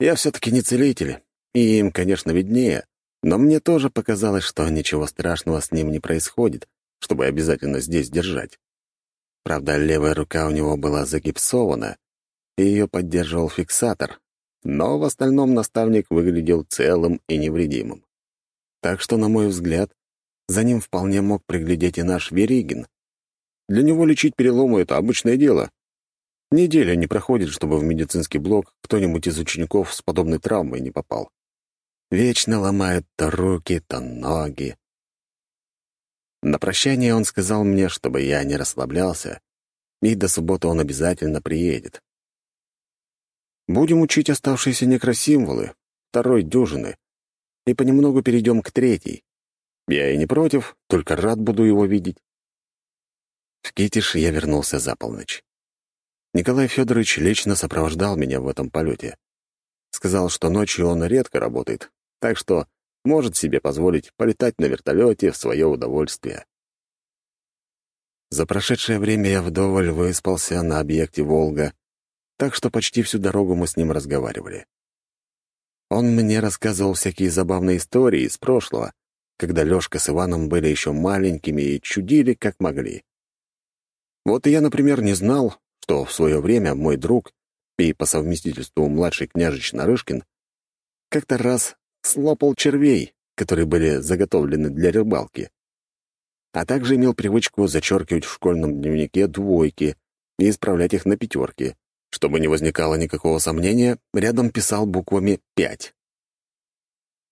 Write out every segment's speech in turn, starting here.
Я все-таки не целитель, и им, конечно, виднее, но мне тоже показалось, что ничего страшного с ним не происходит, чтобы обязательно здесь держать. Правда, левая рука у него была загипсована, и ее поддерживал фиксатор, но в остальном наставник выглядел целым и невредимым. Так что, на мой взгляд, за ним вполне мог приглядеть и наш Веригин. Для него лечить переломы — это обычное дело. Неделя не проходит, чтобы в медицинский блок кто-нибудь из учеников с подобной травмой не попал. Вечно ломают то руки, то ноги. На прощание он сказал мне, чтобы я не расслаблялся, и до субботы он обязательно приедет. Будем учить оставшиеся некросимволы, второй дюжины, и понемногу перейдем к третьей. Я и не против, только рад буду его видеть. В Китиш я вернулся за полночь. Николай Федорович лично сопровождал меня в этом полете. Сказал, что ночью он редко работает, так что может себе позволить полетать на вертолете в свое удовольствие. За прошедшее время я вдоволь выспался на объекте «Волга», так что почти всю дорогу мы с ним разговаривали. Он мне рассказывал всякие забавные истории из прошлого, когда Лёшка с Иваном были еще маленькими и чудили, как могли. Вот и я, например, не знал, что в свое время мой друг и по совместительству младший княжич Нарышкин как-то раз слопал червей, которые были заготовлены для рыбалки. А также имел привычку зачеркивать в школьном дневнике двойки и исправлять их на пятерки. Чтобы не возникало никакого сомнения, рядом писал буквами «пять».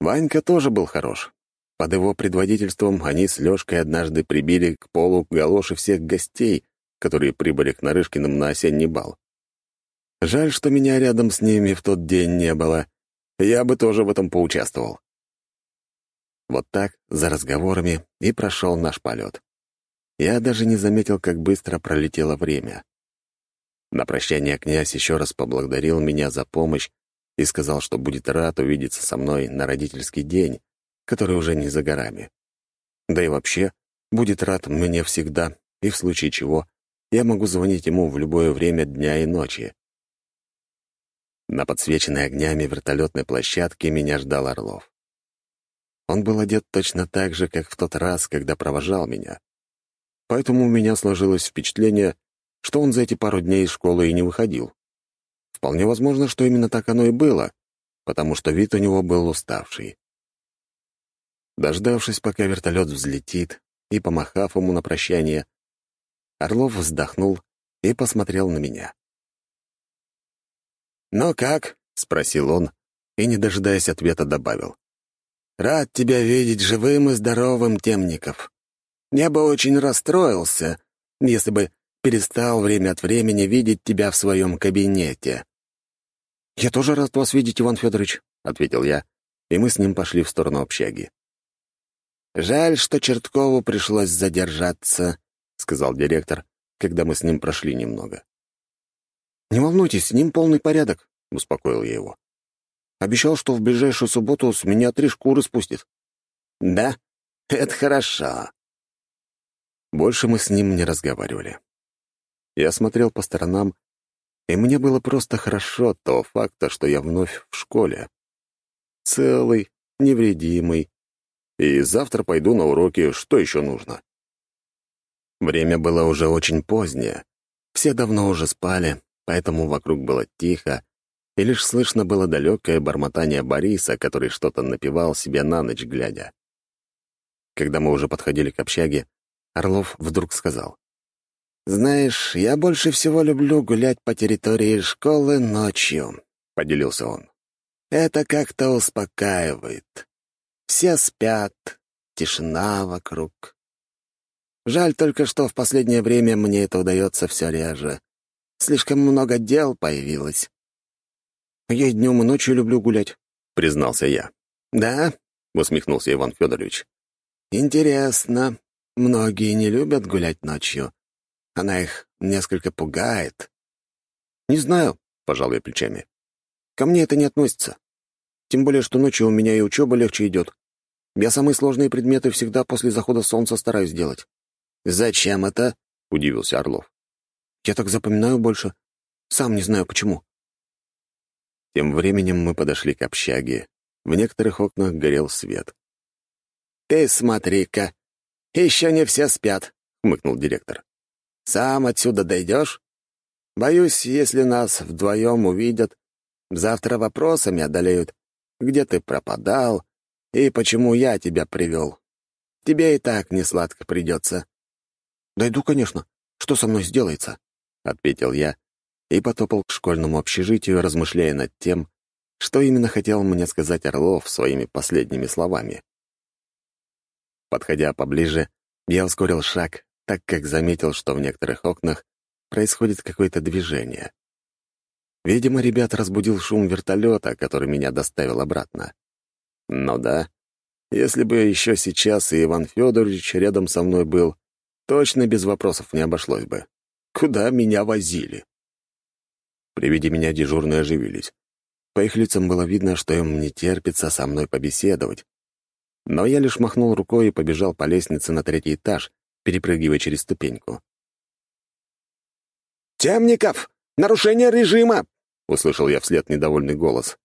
Ванька тоже был хорош. Под его предводительством они с Лёшкой однажды прибили к полу галоши всех гостей, которые прибыли к Нарышкиным на осенний бал. Жаль, что меня рядом с ними в тот день не было — я бы тоже в этом поучаствовал. Вот так, за разговорами, и прошел наш полет. Я даже не заметил, как быстро пролетело время. На прощание князь еще раз поблагодарил меня за помощь и сказал, что будет рад увидеться со мной на родительский день, который уже не за горами. Да и вообще, будет рад мне всегда, и в случае чего я могу звонить ему в любое время дня и ночи. На подсвеченной огнями вертолетной площадке меня ждал Орлов. Он был одет точно так же, как в тот раз, когда провожал меня. Поэтому у меня сложилось впечатление, что он за эти пару дней из школы и не выходил. Вполне возможно, что именно так оно и было, потому что вид у него был уставший. Дождавшись, пока вертолет взлетит, и помахав ему на прощание, Орлов вздохнул и посмотрел на меня. «Ну как?» — спросил он и, не дожидаясь ответа, добавил. «Рад тебя видеть живым и здоровым, Темников. Я бы очень расстроился, если бы перестал время от времени видеть тебя в своем кабинете». «Я тоже рад вас видеть, Иван Федорович», — ответил я, и мы с ним пошли в сторону общаги. «Жаль, что Черткову пришлось задержаться», — сказал директор, когда мы с ним прошли немного. «Не волнуйтесь, с ним полный порядок», — успокоил я его. «Обещал, что в ближайшую субботу с меня три шкуры спустит». «Да? Это хорошо». Больше мы с ним не разговаривали. Я смотрел по сторонам, и мне было просто хорошо от того факта, что я вновь в школе. Целый, невредимый. И завтра пойду на уроки, что еще нужно. Время было уже очень позднее. Все давно уже спали, поэтому вокруг было тихо, и лишь слышно было далекое бормотание Бориса, который что-то напевал себе на ночь глядя. Когда мы уже подходили к общаге, Орлов вдруг сказал. «Знаешь, я больше всего люблю гулять по территории школы ночью», — поделился он. «Это как-то успокаивает. Все спят, тишина вокруг. Жаль только, что в последнее время мне это удается все реже. Слишком много дел появилось». «Я днем, и ночью люблю гулять», — признался я. «Да?» — усмехнулся Иван Федорович. «Интересно. Многие не любят гулять ночью. Она их несколько пугает». «Не знаю», — пожал я плечами. «Ко мне это не относится. Тем более, что ночью у меня и учеба легче идет. Я самые сложные предметы всегда после захода солнца стараюсь делать». «Зачем это?» — удивился Орлов. Я так запоминаю больше. Сам не знаю, почему. Тем временем мы подошли к общаге. В некоторых окнах горел свет. «Ты смотри-ка, еще не все спят», — хмыкнул директор. «Сам отсюда дойдешь? Боюсь, если нас вдвоем увидят, завтра вопросами одолеют, где ты пропадал и почему я тебя привел. Тебе и так не сладко придется». «Дойду, конечно. Что со мной сделается?» — ответил я и потопал к школьному общежитию, размышляя над тем, что именно хотел мне сказать Орлов своими последними словами. Подходя поближе, я ускорил шаг, так как заметил, что в некоторых окнах происходит какое-то движение. Видимо, ребят разбудил шум вертолета, который меня доставил обратно. Ну да, если бы еще сейчас и Иван Федорович рядом со мной был, точно без вопросов не обошлось бы. Куда меня возили? При виде меня дежурные оживились. По их лицам было видно, что им не терпится со мной побеседовать. Но я лишь махнул рукой и побежал по лестнице на третий этаж, перепрыгивая через ступеньку. «Темников! Нарушение режима!» — услышал я вслед недовольный голос.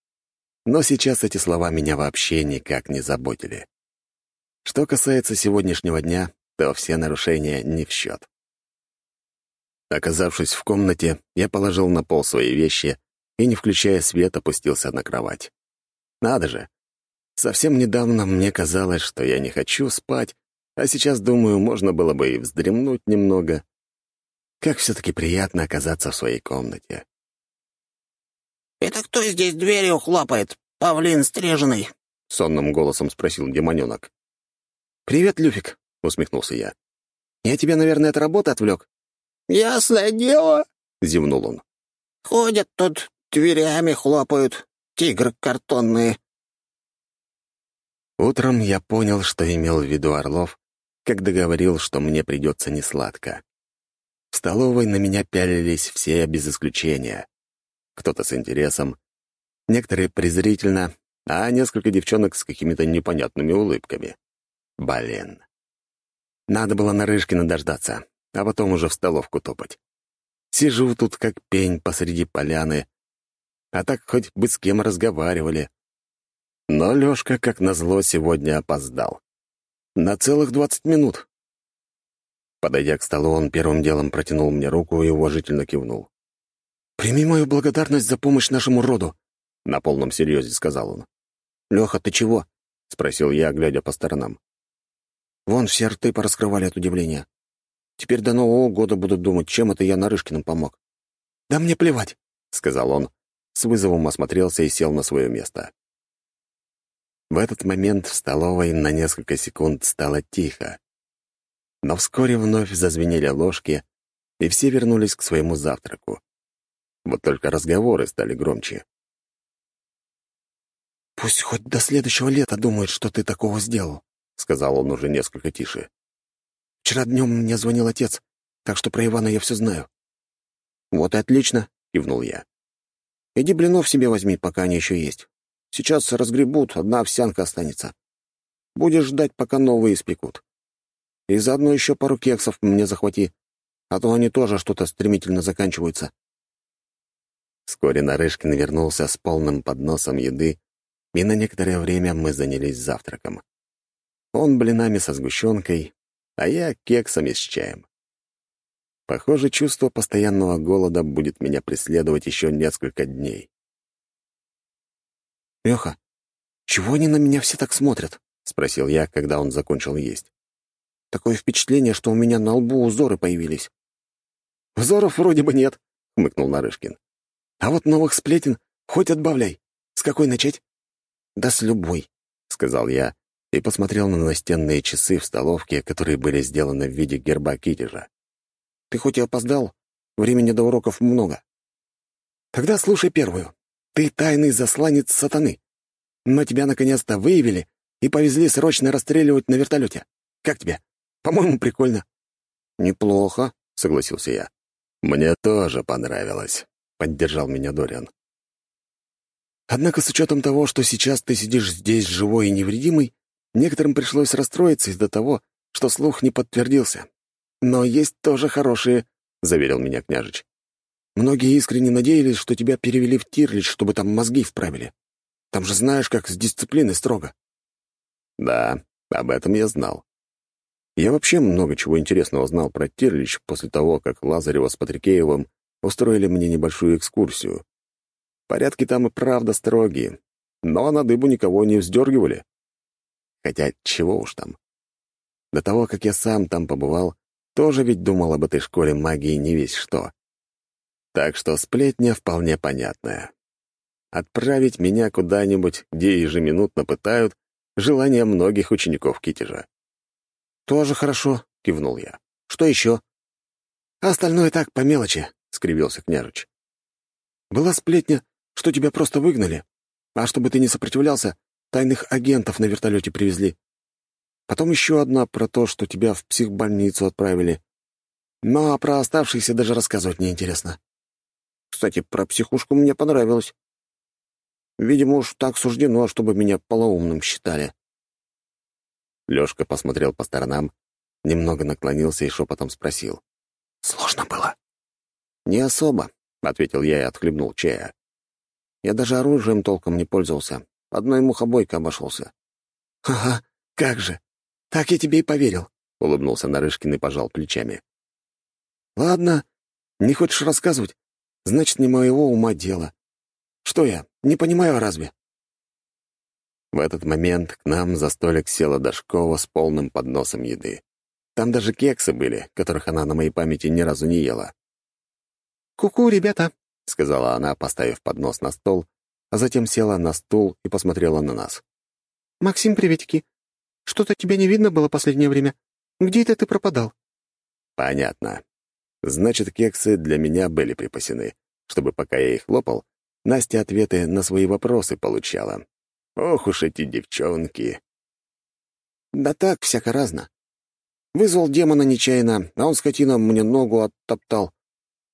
Но сейчас эти слова меня вообще никак не заботили. Что касается сегодняшнего дня, то все нарушения не в счет. Оказавшись в комнате, я положил на пол свои вещи и, не включая свет, опустился на кровать. Надо же! Совсем недавно мне казалось, что я не хочу спать, а сейчас, думаю, можно было бы и вздремнуть немного. Как все-таки приятно оказаться в своей комнате. «Это кто здесь дверью хлопает, павлин стриженный?» — сонным голосом спросил демоненок. «Привет, Люфик», — усмехнулся я. «Я тебя, наверное, от работы отвлек?» «Ясное дело», — зевнул он. «Ходят тут, дверями хлопают, тигры картонные». Утром я понял, что имел в виду Орлов, когда говорил, что мне придется несладко. В столовой на меня пялились все без исключения. Кто-то с интересом, некоторые презрительно, а несколько девчонок с какими-то непонятными улыбками. Блин. Надо было на Рыжкина дождаться, а потом уже в столовку топать. Сижу тут как пень посреди поляны, а так хоть бы с кем разговаривали. Но Лёшка, как назло, сегодня опоздал. На целых двадцать минут. Подойдя к столу, он первым делом протянул мне руку и уважительно кивнул. «Прими мою благодарность за помощь нашему роду», — на полном серьезе сказал он. «Леха, ты чего?» — спросил я, глядя по сторонам. Вон все рты пораскрывали от удивления. Теперь до Нового года будут думать, чем это я Нарышкиным помог. «Да мне плевать», — сказал он, с вызовом осмотрелся и сел на свое место. В этот момент в столовой на несколько секунд стало тихо. Но вскоре вновь зазвенели ложки, и все вернулись к своему завтраку. Вот только разговоры стали громче. «Пусть хоть до следующего лета думают, что ты такого сделал», — сказал он уже несколько тише. «Вчера днем мне звонил отец, так что про Ивана я все знаю». «Вот и отлично», — кивнул я. «Иди блинов себе возьми, пока они еще есть. Сейчас разгребут, одна овсянка останется. Будешь ждать, пока новые испекут. И заодно еще пару кексов мне захвати, а то они тоже что-то стремительно заканчиваются». Вскоре Нарышкин вернулся с полным подносом еды, и на некоторое время мы занялись завтраком. Он блинами со сгущенкой, а я кексами с чаем. Похоже, чувство постоянного голода будет меня преследовать еще несколько дней. «Леха, чего они на меня все так смотрят?» — спросил я, когда он закончил есть. Такое впечатление, что у меня на лбу узоры появились. «Узоров вроде бы нет», — хмыкнул Нарышкин. «А вот новых сплетен хоть отбавляй. С какой начать?» «Да с любой», — сказал я и посмотрел на настенные часы в столовке, которые были сделаны в виде герба Китежа. «Ты хоть и опоздал, времени до уроков много. Тогда слушай первую. Ты тайный засланец сатаны. Но тебя наконец-то выявили и повезли срочно расстреливать на вертолете. Как тебе?» По-моему, прикольно». «Неплохо», — согласился я. «Мне тоже понравилось», — поддержал меня Дориан. «Однако с учетом того, что сейчас ты сидишь здесь живой и невредимый, некоторым пришлось расстроиться из-за того, что слух не подтвердился. Но есть тоже хорошие», — заверил меня княжич. Многие искренне надеялись, что тебя перевели в Тирлич, чтобы там мозги вправили. Там же знаешь, как с дисциплиной строго». «Да, об этом я знал. Я вообще много чего интересного знал про Тирлич после того, как Лазарева с Патрикеевым устроили мне небольшую экскурсию. Порядки там и правда строгие, но на дыбу никого не вздергивали. Хотя чего уж там. До того, как я сам там побывал, тоже ведь думал об этой школе магии не весь что. Так что сплетня вполне понятная. Отправить меня куда-нибудь, где ежеминутно пытают, желание многих учеников Китежа. «Тоже хорошо», — кивнул я. «Что еще?» «Остальное так, по мелочи», — скривился княжич. «Была сплетня, что тебя просто выгнали, а чтобы ты не сопротивлялся, тайных агентов на вертолете привезли. Потом еще одна про то, что тебя в психбольницу отправили. Но про оставшихся даже рассказывать неинтересно. Кстати, про психушку мне понравилось. Видимо, уж так суждено, чтобы меня полоумным считали. Лёшка посмотрел по сторонам, немного наклонился и шепотом спросил. «Сложно было?» «Не особо», — ответил я и отхлебнул чая. «Я даже оружием толком не пользовался. Одной мухобойкой обошелся». «Ага, как же! Так я тебе и поверил», — улыбнулся Нарышкин и пожал плечами. «Ладно, не хочешь рассказывать? Значит, не моего ума дело. Что я, не понимаю разве?» В этот момент к нам за столик села Дашкова с полным подносом еды. Там даже кексы были, которых она на моей памяти ни разу не ела. «Ку-ку, ребята!» — сказала она, поставив поднос на стол, а затем села на стул и посмотрела на нас. «Максим, приветики. Что-то тебя не видно было последнее время. Где это ты пропадал?» «Понятно. Значит, кексы для меня были припасены, чтобы, пока я их лопал, Настя ответы на свои вопросы получала. Ох уж эти девчонки. Да так, всяко разно. Вызвал демона нечаянно, а он, скотина, мне ногу оттоптал.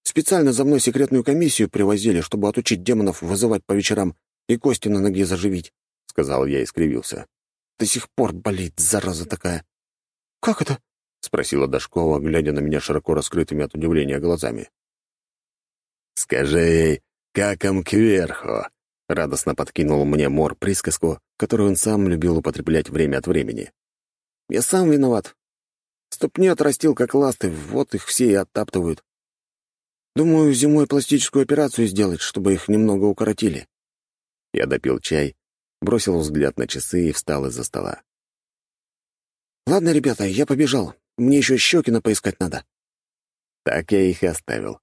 Специально за мной секретную комиссию привозили, чтобы отучить демонов вызывать по вечерам и кости на ноге заживить, — сказал я и скривился. До сих пор болит, зараза такая. «Как это?» — спросила Дашкова, глядя на меня широко раскрытыми от удивления глазами. «Скажи ей, как им кверху!» Радостно подкинул мне Мор присказку, которую он сам любил употреблять время от времени. «Я сам виноват. Ступни отрастил, как ласты, вот их все и оттаптывают. Думаю, зимой пластическую операцию сделать, чтобы их немного укоротили». Я допил чай, бросил взгляд на часы и встал из-за стола. «Ладно, ребята, я побежал. Мне еще Щекина поискать надо». Так я их и оставил.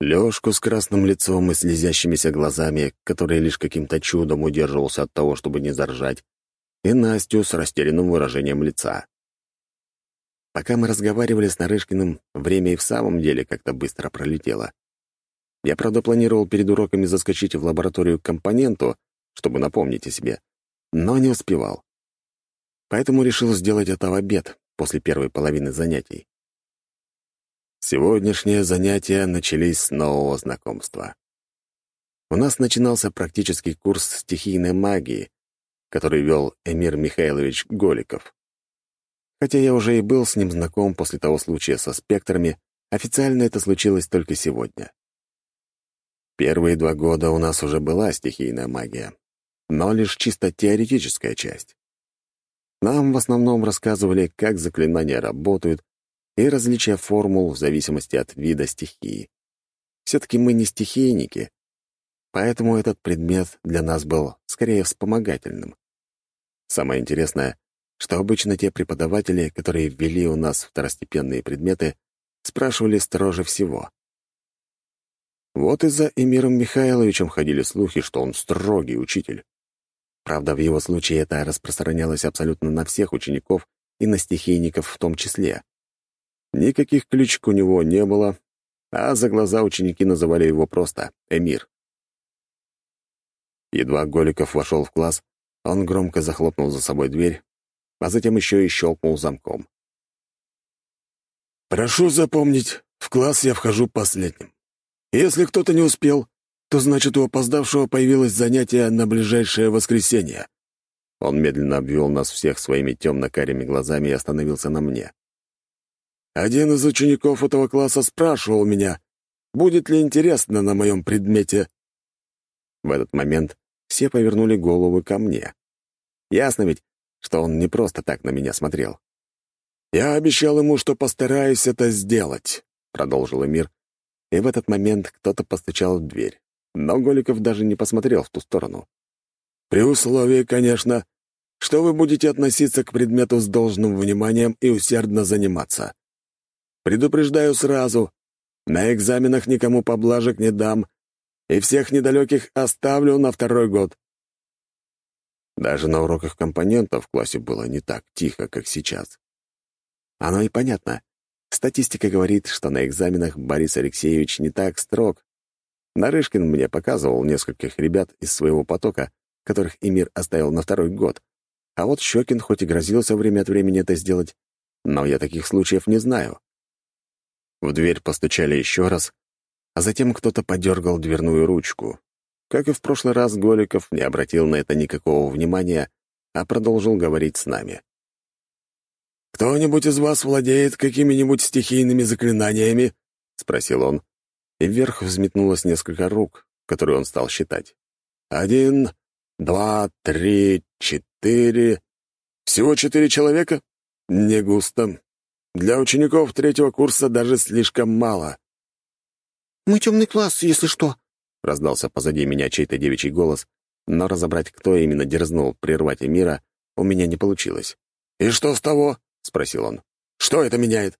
Лёшку с красным лицом и слезящимися глазами, который лишь каким-то чудом удерживался от того, чтобы не заржать, и Настю с растерянным выражением лица. Пока мы разговаривали с Нарышкиным, время и в самом деле как-то быстро пролетело. Я, правда, планировал перед уроками заскочить в лабораторию к компоненту, чтобы напомнить о себе, но не успевал. Поэтому решил сделать это в обед, после первой половины занятий. Сегодняшние занятия начались с нового знакомства. У нас начинался практический курс стихийной магии, который вел Эмир Михайлович Голиков. Хотя я уже и был с ним знаком после того случая со спектрами, официально это случилось только сегодня. Первые два года у нас уже была стихийная магия, но лишь чисто теоретическая часть. Нам в основном рассказывали, как заклинания работают, и различия формул в зависимости от вида стихии. Все-таки мы не стихийники, поэтому этот предмет для нас был скорее вспомогательным. Самое интересное, что обычно те преподаватели, которые ввели у нас второстепенные предметы, спрашивали строже всего. Вот и за Эмиром Михайловичем ходили слухи, что он строгий учитель. Правда, в его случае это распространялось абсолютно на всех учеников и на стихийников в том числе. Никаких ключек у него не было, а за глаза ученики называли его просто «Эмир». Едва Голиков вошел в класс, он громко захлопнул за собой дверь, а затем еще и щелкнул замком. «Прошу запомнить, в класс я вхожу последним. Если кто-то не успел, то значит, у опоздавшего появилось занятие на ближайшее воскресенье». Он медленно обвел нас всех своими темно-карими глазами и остановился на мне. Один из учеников этого класса спрашивал меня, будет ли интересно на моем предмете. В этот момент все повернули головы ко мне. Ясно ведь, что он не просто так на меня смотрел. «Я обещал ему, что постараюсь это сделать», — продолжил Эмир. И в этот момент кто-то постучал в дверь. Но Голиков даже не посмотрел в ту сторону. «При условии, конечно, что вы будете относиться к предмету с должным вниманием и усердно заниматься. Предупреждаю сразу, на экзаменах никому поблажек не дам, и всех недалеких оставлю на второй год». Даже на уроках компонентов в классе было не так тихо, как сейчас. Оно и понятно. Статистика говорит, что на экзаменах Борис Алексеевич не так строг. Нарышкин мне показывал нескольких ребят из своего потока, которых Эмир оставил на второй год. А вот Щекин хоть и грозился время от времени это сделать, но я таких случаев не знаю. В дверь постучали еще раз, а затем кто-то подергал дверную ручку. Как и в прошлый раз, Голиков не обратил на это никакого внимания, а продолжил говорить с нами. «Кто-нибудь из вас владеет какими-нибудь стихийными заклинаниями?» — спросил он. И вверх взметнулось несколько рук, которые он стал считать. «Один, два, три, четыре...» «Всего четыре человека? Не густо. Для учеников третьего курса даже слишком мало». «Мы темный класс, если что», — раздался позади меня чей-то девичий голос, но разобрать, кто именно дерзнул прервать Эмира, у меня не получилось. «И что с того?» — спросил он. «Что это меняет?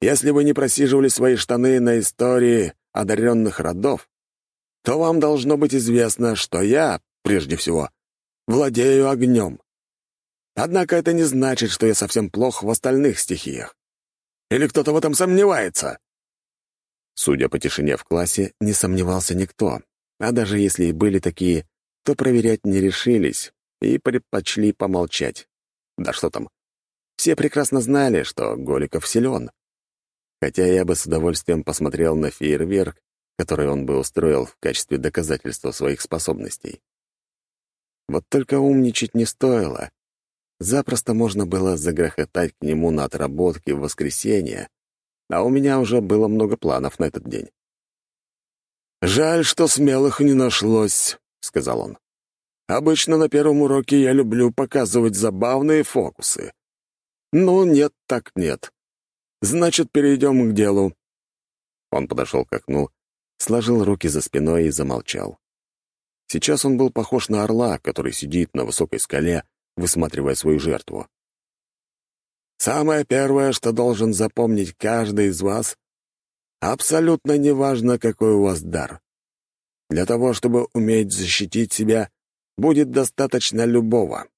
Если вы не просиживали свои штаны на истории одаренных родов, то вам должно быть известно, что я, прежде всего, владею огнем. Однако это не значит, что я совсем плох в остальных стихиях. Или кто-то в этом сомневается?» Судя по тишине в классе, не сомневался никто. А даже если и были такие, то проверять не решились и предпочли помолчать. Да что там. Все прекрасно знали, что Голиков силен. Хотя я бы с удовольствием посмотрел на фейерверк, который он бы устроил в качестве доказательства своих способностей. Вот только умничать не стоило. Запросто можно было загрохотать к нему на отработке в воскресенье, а у меня уже было много планов на этот день. «Жаль, что смелых не нашлось», — сказал он. «Обычно на первом уроке я люблю показывать забавные фокусы. Но нет так нет. Значит, перейдем к делу». Он подошел к окну, сложил руки за спиной и замолчал. Сейчас он был похож на орла, который сидит на высокой скале, высматривая свою жертву. Самое первое, что должен запомнить каждый из вас, абсолютно неважно, какой у вас дар. Для того, чтобы уметь защитить себя, будет достаточно любого.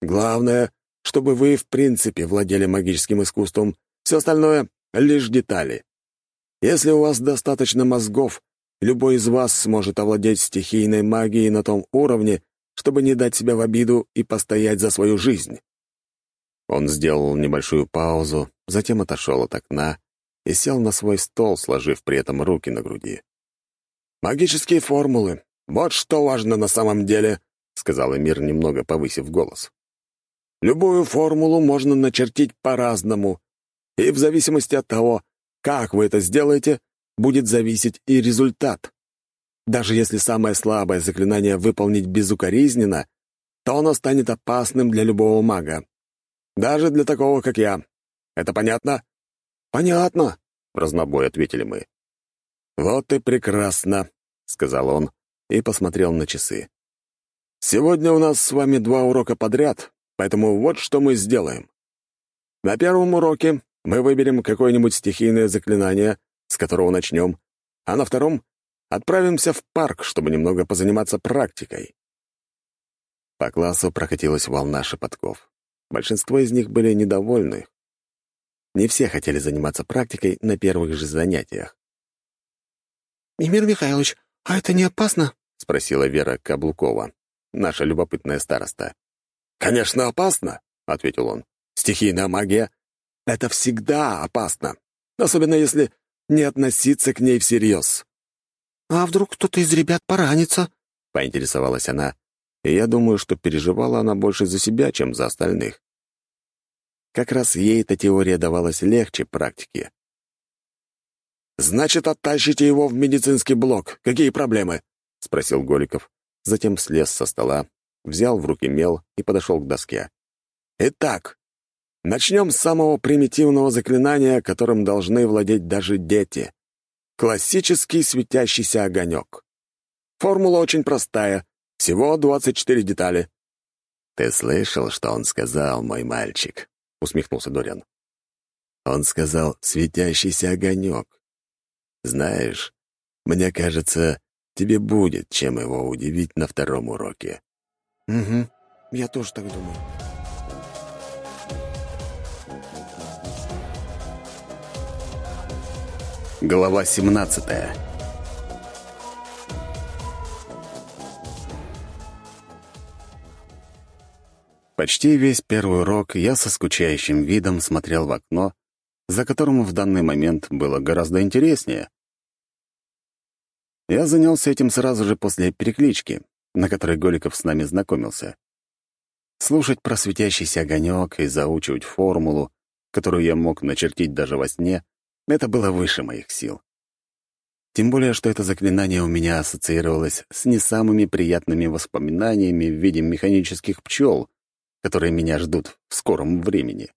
Главное, чтобы вы в принципе владели магическим искусством, все остальное — лишь детали. Если у вас достаточно мозгов, любой из вас сможет овладеть стихийной магией на том уровне, чтобы не дать себя в обиду и постоять за свою жизнь. Он сделал небольшую паузу, затем отошел от окна и сел на свой стол, сложив при этом руки на груди. «Магические формулы. Вот что важно на самом деле», — сказал Эмир, немного повысив голос. «Любую формулу можно начертить по-разному, и в зависимости от того, как вы это сделаете, будет зависеть и результат. Даже если самое слабое заклинание выполнить безукоризненно, то оно станет опасным для любого мага. Даже для такого, как я. Это понятно?» «Понятно», — разнобой ответили мы. «Вот и прекрасно», — сказал он и посмотрел на часы. «Сегодня у нас с вами два урока подряд, поэтому вот что мы сделаем. На первом уроке мы выберем какое-нибудь стихийное заклинание, с которого начнем, а на втором отправимся в парк, чтобы немного позаниматься практикой». По классу прокатилась волна шепотков. Большинство из них были недовольны. Не все хотели заниматься практикой на первых же занятиях. «Эмир Михайлович, а это не опасно?» — спросила Вера Каблукова, наша любопытная староста. «Конечно, опасно», — ответил он. «Стихийная магия — это всегда опасно, особенно если не относиться к ней всерьез». «А вдруг кто-то из ребят поранится?» — поинтересовалась она, и я думаю, что переживала она больше за себя, чем за остальных. Как раз ей эта теория давалась легче практики. «Значит, оттащите его в медицинский блок. Какие проблемы?» — спросил Голиков. Затем слез со стола, взял в руки мел и подошел к доске. «Итак, начнем с самого примитивного заклинания, которым должны владеть даже дети. Классический светящийся огонек. Формула очень простая, всего 24 детали». «Ты слышал, что он сказал, мой мальчик?» — усмехнулся Дориан. Он сказал «светящийся огонек». Знаешь, мне кажется, тебе будет чем его удивить на втором уроке. Угу, я тоже так думаю. Глава 17 Почти весь первый урок я со скучающим видом смотрел в окно, за которым в данный момент было гораздо интереснее. Я занялся этим сразу же после переклички, на которой Голиков с нами знакомился. Слушать про светящийся огонек и заучивать формулу, которую я мог начертить даже во сне, это было выше моих сил. Тем более, что это заклинание у меня ассоциировалось с не самыми приятными воспоминаниями в виде механических пчел, которые меня ждут в скором времени.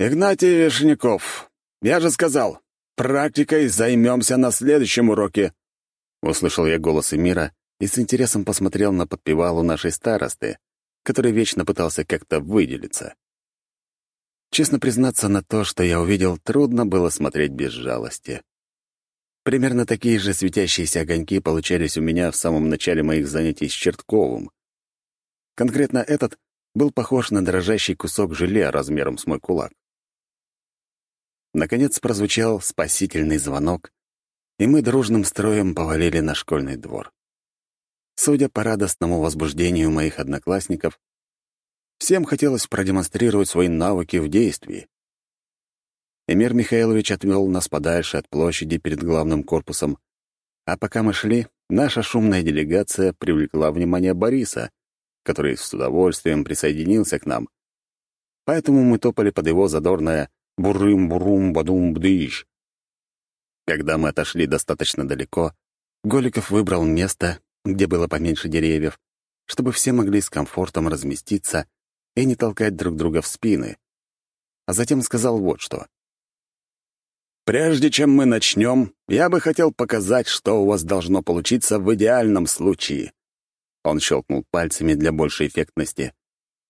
«Игнатий Вишняков, я же сказал, практикой займемся на следующем уроке», Услышал я голос Эмира и с интересом посмотрел на подпевалу нашей старосты, который вечно пытался как-то выделиться. Честно признаться, на то, что я увидел, трудно было смотреть без жалости. Примерно такие же светящиеся огоньки получались у меня в самом начале моих занятий с Чертковым. Конкретно этот был похож на дрожащий кусок желе размером с мой кулак. Наконец прозвучал спасительный звонок, и мы дружным строем повалили на школьный двор. Судя по радостному возбуждению моих одноклассников, всем хотелось продемонстрировать свои навыки в действии. Эмир Михайлович отвел нас подальше от площади перед главным корпусом, а пока мы шли, наша шумная делегация привлекла внимание Бориса, который с удовольствием присоединился к нам. Поэтому мы топали под его задорное «бурым-бурум-бадум-бдыщ», когда мы отошли достаточно далеко, Голиков выбрал место, где было поменьше деревьев, чтобы все могли с комфортом разместиться и не толкать друг друга в спины. А затем сказал вот что. «Прежде чем мы начнем, я бы хотел показать, что у вас должно получиться в идеальном случае». Он щелкнул пальцами для большей эффектности,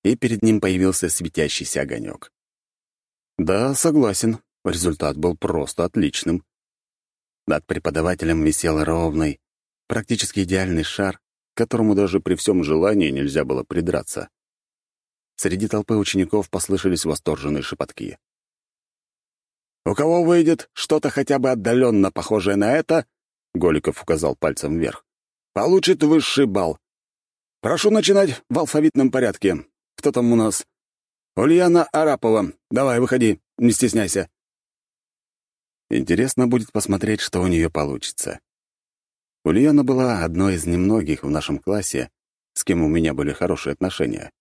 и перед ним появился светящийся огонек. Да, согласен, результат был просто отличным. Над преподавателем висел ровный, практически идеальный шар, к которому даже при всем желании нельзя было придраться. Среди толпы учеников послышались восторженные шепотки. «У кого выйдет что-то хотя бы отдаленно похожее на это?» — Голиков указал пальцем вверх. «Получит высший балл. Прошу начинать в алфавитном порядке. Кто там у нас?» «Ульяна Арапова. Давай, выходи, не стесняйся». Интересно будет посмотреть, что у нее получится. Ульяна была одной из немногих в нашем классе, с кем у меня были хорошие отношения.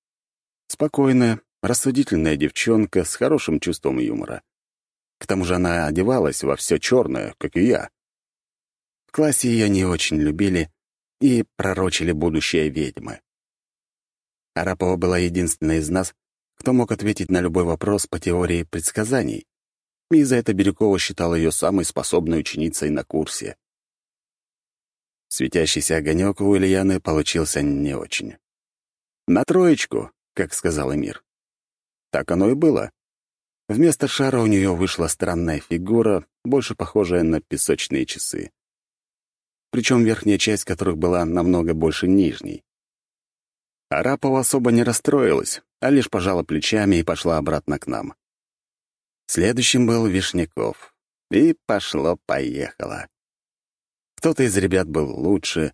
Спокойная, рассудительная девчонка с хорошим чувством юмора. К тому же она одевалась во все черное, как и я. В классе ее не очень любили и пророчили будущее ведьмы. Арапова была единственной из нас, кто мог ответить на любой вопрос по теории предсказаний и за это Бирюкова считала ее самой способной ученицей на курсе. Светящийся огонек у Ильяны получился не очень. На троечку, как сказал Эмир. Так оно и было. Вместо шара у нее вышла странная фигура, больше похожая на песочные часы. Причем верхняя часть которых была намного больше нижней. Арапова особо не расстроилась, а лишь пожала плечами и пошла обратно к нам. Следующим был Вишняков. И пошло-поехало. Кто-то из ребят был лучше,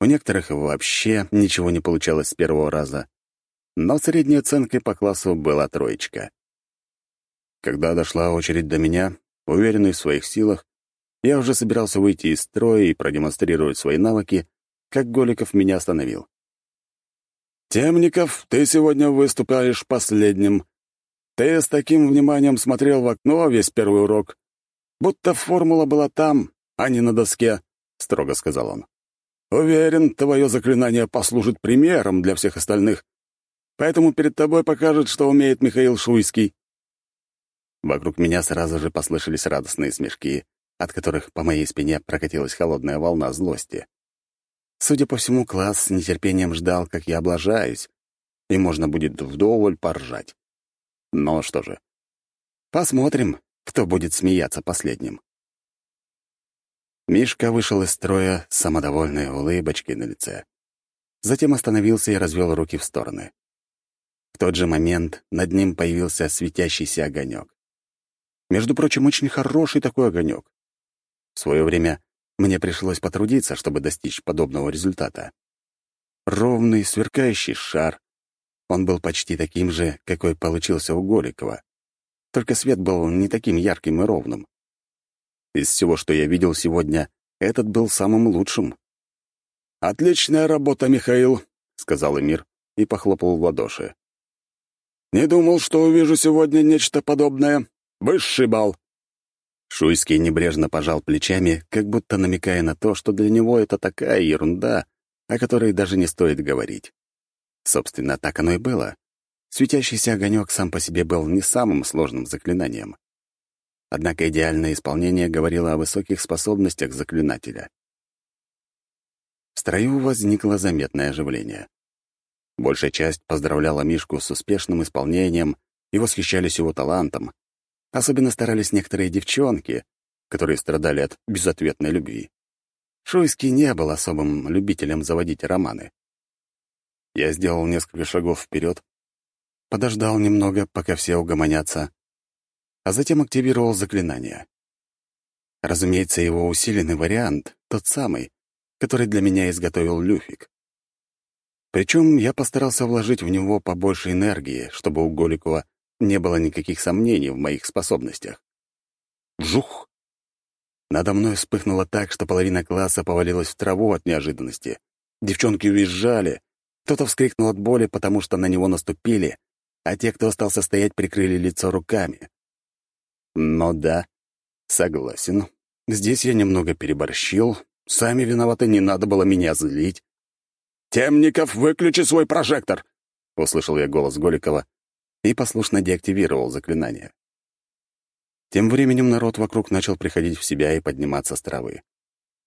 у некоторых вообще ничего не получалось с первого раза, но средней оценкой по классу была троечка. Когда дошла очередь до меня, уверенный в своих силах, я уже собирался выйти из строя и продемонстрировать свои навыки, как Голиков меня остановил. «Темников, ты сегодня выступаешь последним. Ты с таким вниманием смотрел в окно весь первый урок, будто формула была там, а не на доске», — строго сказал он. «Уверен, твое заклинание послужит примером для всех остальных, поэтому перед тобой покажет, что умеет Михаил Шуйский». Вокруг меня сразу же послышались радостные смешки, от которых по моей спине прокатилась холодная волна злости. Судя по всему, класс с нетерпением ждал, как я облажаюсь, и можно будет вдоволь поржать. Но что же, посмотрим, кто будет смеяться последним. Мишка вышел из строя с самодовольной улыбочкой на лице. Затем остановился и развел руки в стороны. В тот же момент над ним появился светящийся огонек. Между прочим, очень хороший такой огонек. Свое время мне пришлось потрудиться, чтобы достичь подобного результата. Ровный, сверкающий шар. Он был почти таким же, какой получился у Голикова. Только свет был не таким ярким и ровным. Из всего, что я видел сегодня, этот был самым лучшим. «Отличная работа, Михаил», — сказал Эмир и похлопал в ладоши. «Не думал, что увижу сегодня нечто подобное. Высший бал». Шуйский небрежно пожал плечами, как будто намекая на то, что для него это такая ерунда, о которой даже не стоит говорить. Собственно, так оно и было. Светящийся огонек сам по себе был не самым сложным заклинанием. Однако идеальное исполнение говорило о высоких способностях заклинателя. В строю возникло заметное оживление. Большая часть поздравляла Мишку с успешным исполнением и восхищались его талантом, Особенно старались некоторые девчонки, которые страдали от безответной любви. Шуйский не был особым любителем заводить романы. Я сделал несколько шагов вперед, подождал немного, пока все угомонятся, а затем активировал заклинание. Разумеется, его усиленный вариант, тот самый, который для меня изготовил Люфик. Причем я постарался вложить в него побольше энергии, чтобы у Голикова не было никаких сомнений в моих способностях. Вжух! Надо мной вспыхнуло так, что половина класса повалилась в траву от неожиданности. Девчонки визжали. Кто-то вскрикнул от боли, потому что на него наступили, а те, кто остался стоять, прикрыли лицо руками. Но да, согласен. Здесь я немного переборщил. Сами виноваты, не надо было меня злить. «Темников, выключи свой прожектор!» — услышал я голос Голикова, и послушно деактивировал заклинание. Тем временем народ вокруг начал приходить в себя и подниматься с травы.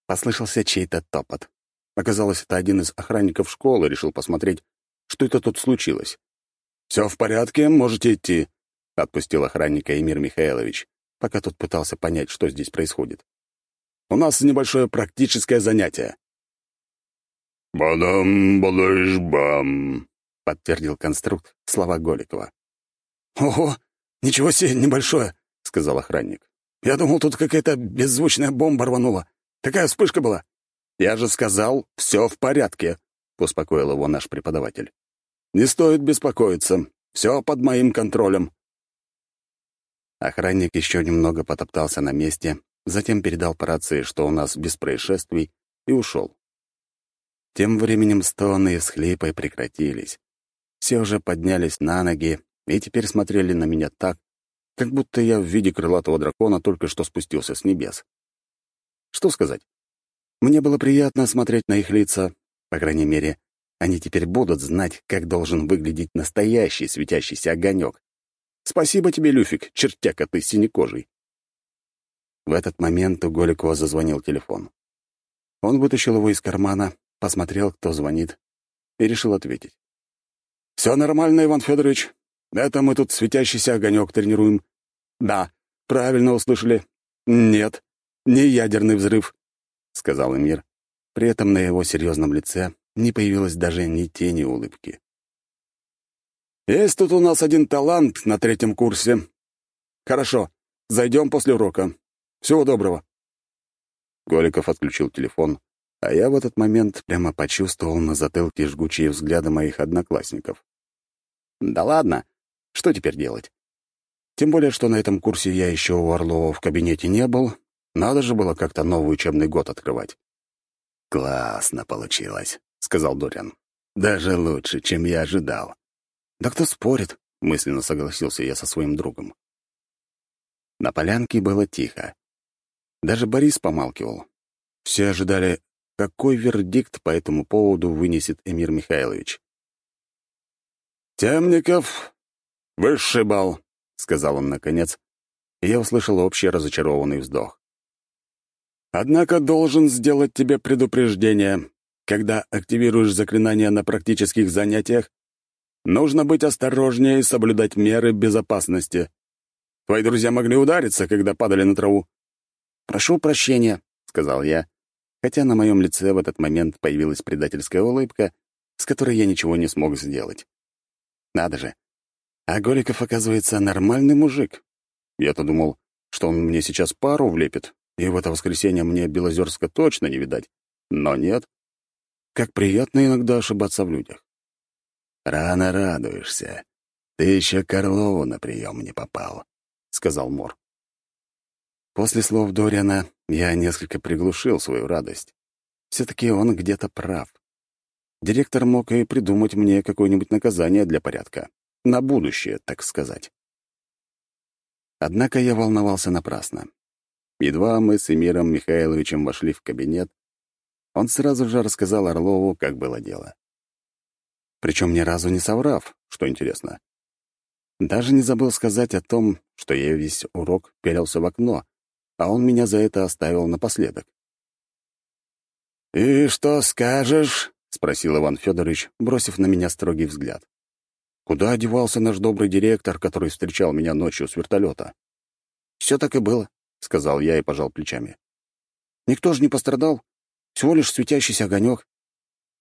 Послышался чей-то топот. Оказалось, это один из охранников школы решил посмотреть, что это тут случилось. «Все в порядке, можете идти», — отпустил охранника Эмир Михайлович, пока тот пытался понять, что здесь происходит. «У нас небольшое практическое занятие». «Бадам-бадыш-бам», — подтвердил конструкт слова Голикова. «Ого, ничего себе небольшое», — сказал охранник. «Я думал, тут какая-то беззвучная бомба рванула. Такая вспышка была». «Я же сказал, все в порядке», — успокоил его наш преподаватель. «Не стоит беспокоиться. Все под моим контролем». Охранник еще немного потоптался на месте, затем передал по рации, что у нас без происшествий, и ушел. Тем временем стоны и схлипы прекратились. Все уже поднялись на ноги и теперь смотрели на меня так, как будто я в виде крылатого дракона только что спустился с небес. Что сказать? Мне было приятно смотреть на их лица, по крайней мере, они теперь будут знать, как должен выглядеть настоящий светящийся огонек. Спасибо тебе, Люфик, чертяка ты синекожий. В этот момент у Голикова зазвонил телефон. Он вытащил его из кармана, посмотрел, кто звонит, и решил ответить. «Все нормально, Иван Федорович. Это мы тут светящийся огонек тренируем. Да, правильно услышали. Нет, не ядерный взрыв, — сказал Эмир. При этом на его серьезном лице не появилось даже ни тени улыбки. «Есть тут у нас один талант на третьем курсе. Хорошо, зайдем после урока. Всего доброго». Голиков отключил телефон, а я в этот момент прямо почувствовал на затылке жгучие взгляды моих одноклассников. Да ладно, что теперь делать? Тем более, что на этом курсе я еще у Орлова в кабинете не был. Надо же было как-то новый учебный год открывать. «Классно получилось», — сказал Дориан. «Даже лучше, чем я ожидал». «Да кто спорит? — мысленно согласился я со своим другом. На полянке было тихо. Даже Борис помалкивал. Все ожидали, какой вердикт по этому поводу вынесет Эмир Михайлович. «Темников, высший бал», — сказал он наконец, и я услышал общий разочарованный вздох. «Однако должен сделать тебе предупреждение. Когда активируешь заклинания на практических занятиях, нужно быть осторожнее и соблюдать меры безопасности. Твои друзья могли удариться, когда падали на траву». «Прошу прощения», — сказал я, хотя на моем лице в этот момент появилась предательская улыбка, с которой я ничего не смог сделать. Надо же. А Голиков, оказывается, нормальный мужик. Я-то думал, что он мне сейчас пару влепит, и в это воскресенье мне Белозерска точно не видать. Но нет. Как приятно иногда ошибаться в людях. «Рано радуешься. Ты еще к Орлову на прием не попал», — сказал Мор. После слов Дориана я несколько приглушил свою радость. Все-таки он где-то прав. Директор мог и придумать мне какое-нибудь наказание для порядка. На будущее, так сказать. Однако я волновался напрасно. Едва мы с Эмиром Михайловичем вошли в кабинет, он сразу же рассказал Орлову, как было дело. Причем ни разу не соврав, что интересно. Даже не забыл сказать о том, что я весь урок пялился в окно, а он меня за это оставил напоследок. «И что скажешь?» — спросил Иван Федорович, бросив на меня строгий взгляд. Куда одевался наш добрый директор, который встречал меня ночью с вертолета? «Все так и было», — сказал я и пожал плечами. «Никто же не пострадал. Всего лишь светящийся огонек.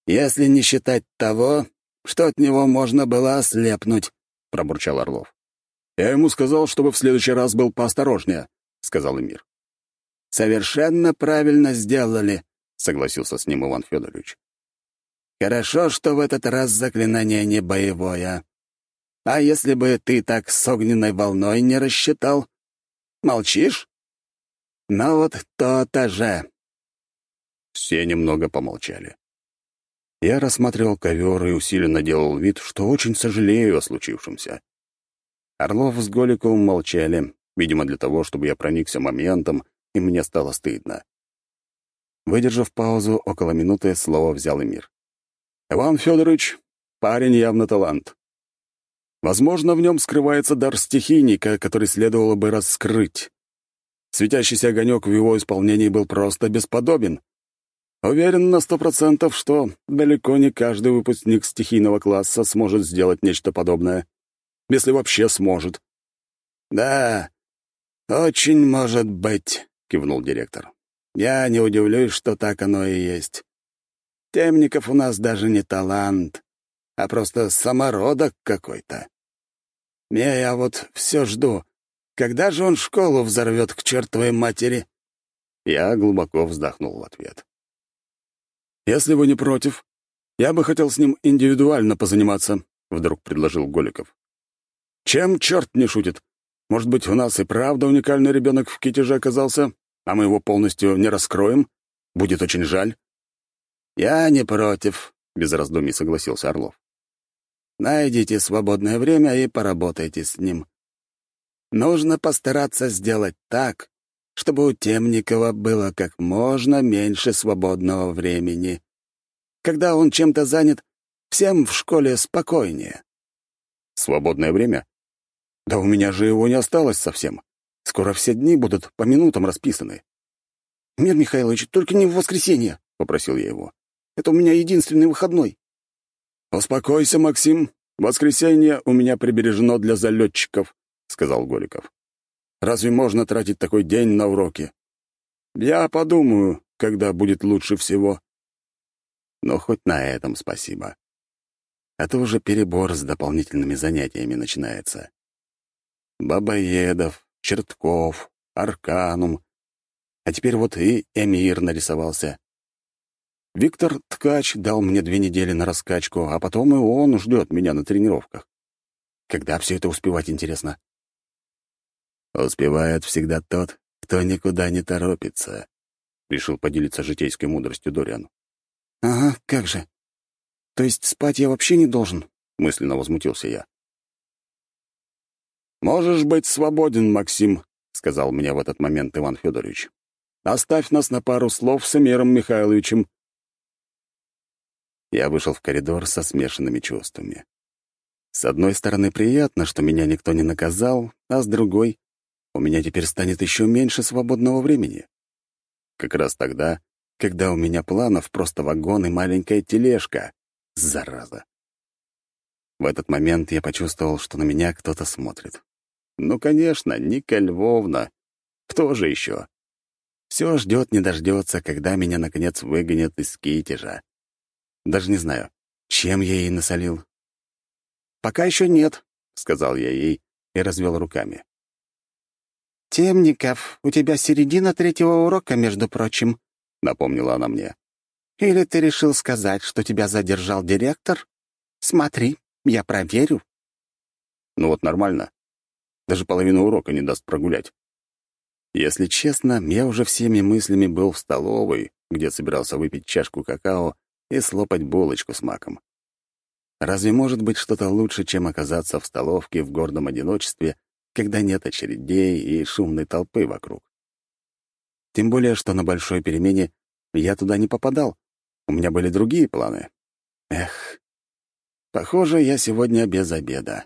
«Если не считать того, что от него можно было ослепнуть», — пробурчал Орлов. «Я ему сказал, чтобы в следующий раз был поосторожнее», — сказал Эмир. «Совершенно правильно сделали», — согласился с ним Иван Федорович. «Хорошо, что в этот раз заклинание не боевое. А если бы ты так с огненной волной не рассчитал? Молчишь? Ну вот то-то же. Все немного помолчали. Я рассматривал ковер и усиленно делал вид, что очень сожалею о случившемся. Орлов с Голиковым молчали, видимо, для того, чтобы я проникся моментом, и мне стало стыдно. Выдержав паузу около минуты, слово взял Эмир. «Иван Федорович, парень явно талант. Возможно, в нем скрывается дар стихийника, который следовало бы раскрыть. Светящийся огонек в его исполнении был просто бесподобен. Уверен на сто процентов, что далеко не каждый выпускник стихийного класса сможет сделать нечто подобное. Если вообще сможет. «Да, очень может быть», — кивнул директор. «Я не удивлюсь, что так оно и есть. Темников у нас даже не талант а просто самородок какой-то. Не, я вот все жду. Когда же он школу взорвет к чертовой матери?» Я глубоко вздохнул в ответ. «Если вы не против, я бы хотел с ним индивидуально позаниматься», — вдруг предложил Голиков. «Чем черт не шутит? Может быть, у нас и правда уникальный ребенок в китеже оказался, а мы его полностью не раскроем? Будет очень жаль». «Я не против», — без раздумий согласился Орлов. «Найдите свободное время и поработайте с ним. Нужно постараться сделать так, чтобы у Темникова было как можно меньше свободного времени. Когда он чем-то занят, всем в школе спокойнее». «Свободное время? Да у меня же его не осталось совсем. Скоро все дни будут по минутам расписаны». «Мир Михайлович, только не в воскресенье», — попросил я его. Это у меня единственный выходной». «Успокойся, Максим. Воскресенье у меня прибережено для залетчиков», — сказал Голиков. «Разве можно тратить такой день на уроки? Я подумаю, когда будет лучше всего». Но хоть на этом спасибо. А то уже перебор с дополнительными занятиями начинается. Бабаедов, Чертков, Арканум. А теперь вот и Эмир нарисовался. Виктор Ткач дал мне две недели на раскачку, а потом и он ждет меня на тренировках. Когда все это успевать, интересно? «Успевает всегда тот, кто никуда не торопится», — решил поделиться житейской мудростью Дориан. «Ага, как же. То есть спать я вообще не должен?» — мысленно возмутился я. «Можешь быть свободен, Максим», — сказал мне в этот момент Иван Федорович. «Оставь нас на пару слов с Эмиром Михайловичем». Я вышел в коридор со смешанными чувствами. С одной стороны, приятно, что меня никто не наказал, а с другой — у меня теперь станет еще меньше свободного времени. Как раз тогда, когда у меня планов просто вагон и маленькая тележка. Зараза. В этот момент я почувствовал, что на меня кто-то смотрит. Ну, конечно, Ника Львовна. Кто же еще? Все ждет, не дождется, когда меня, наконец, выгонят из китежа. Даже не знаю, чем я ей насолил. «Пока еще нет», — сказал я ей и развел руками. «Темников, у тебя середина третьего урока, между прочим», — напомнила она мне. «Или ты решил сказать, что тебя задержал директор? Смотри, я проверю». Ну вот нормально. Даже половину урока не даст прогулять. Если честно, я уже всеми мыслями был в столовой, где собирался выпить чашку какао и слопать булочку с маком. Разве может быть что-то лучше, чем оказаться в столовке в гордом одиночестве, когда нет очередей и шумной толпы вокруг? Тем более, что на большой перемене я туда не попадал. У меня были другие планы. Эх, похоже, я сегодня без обеда.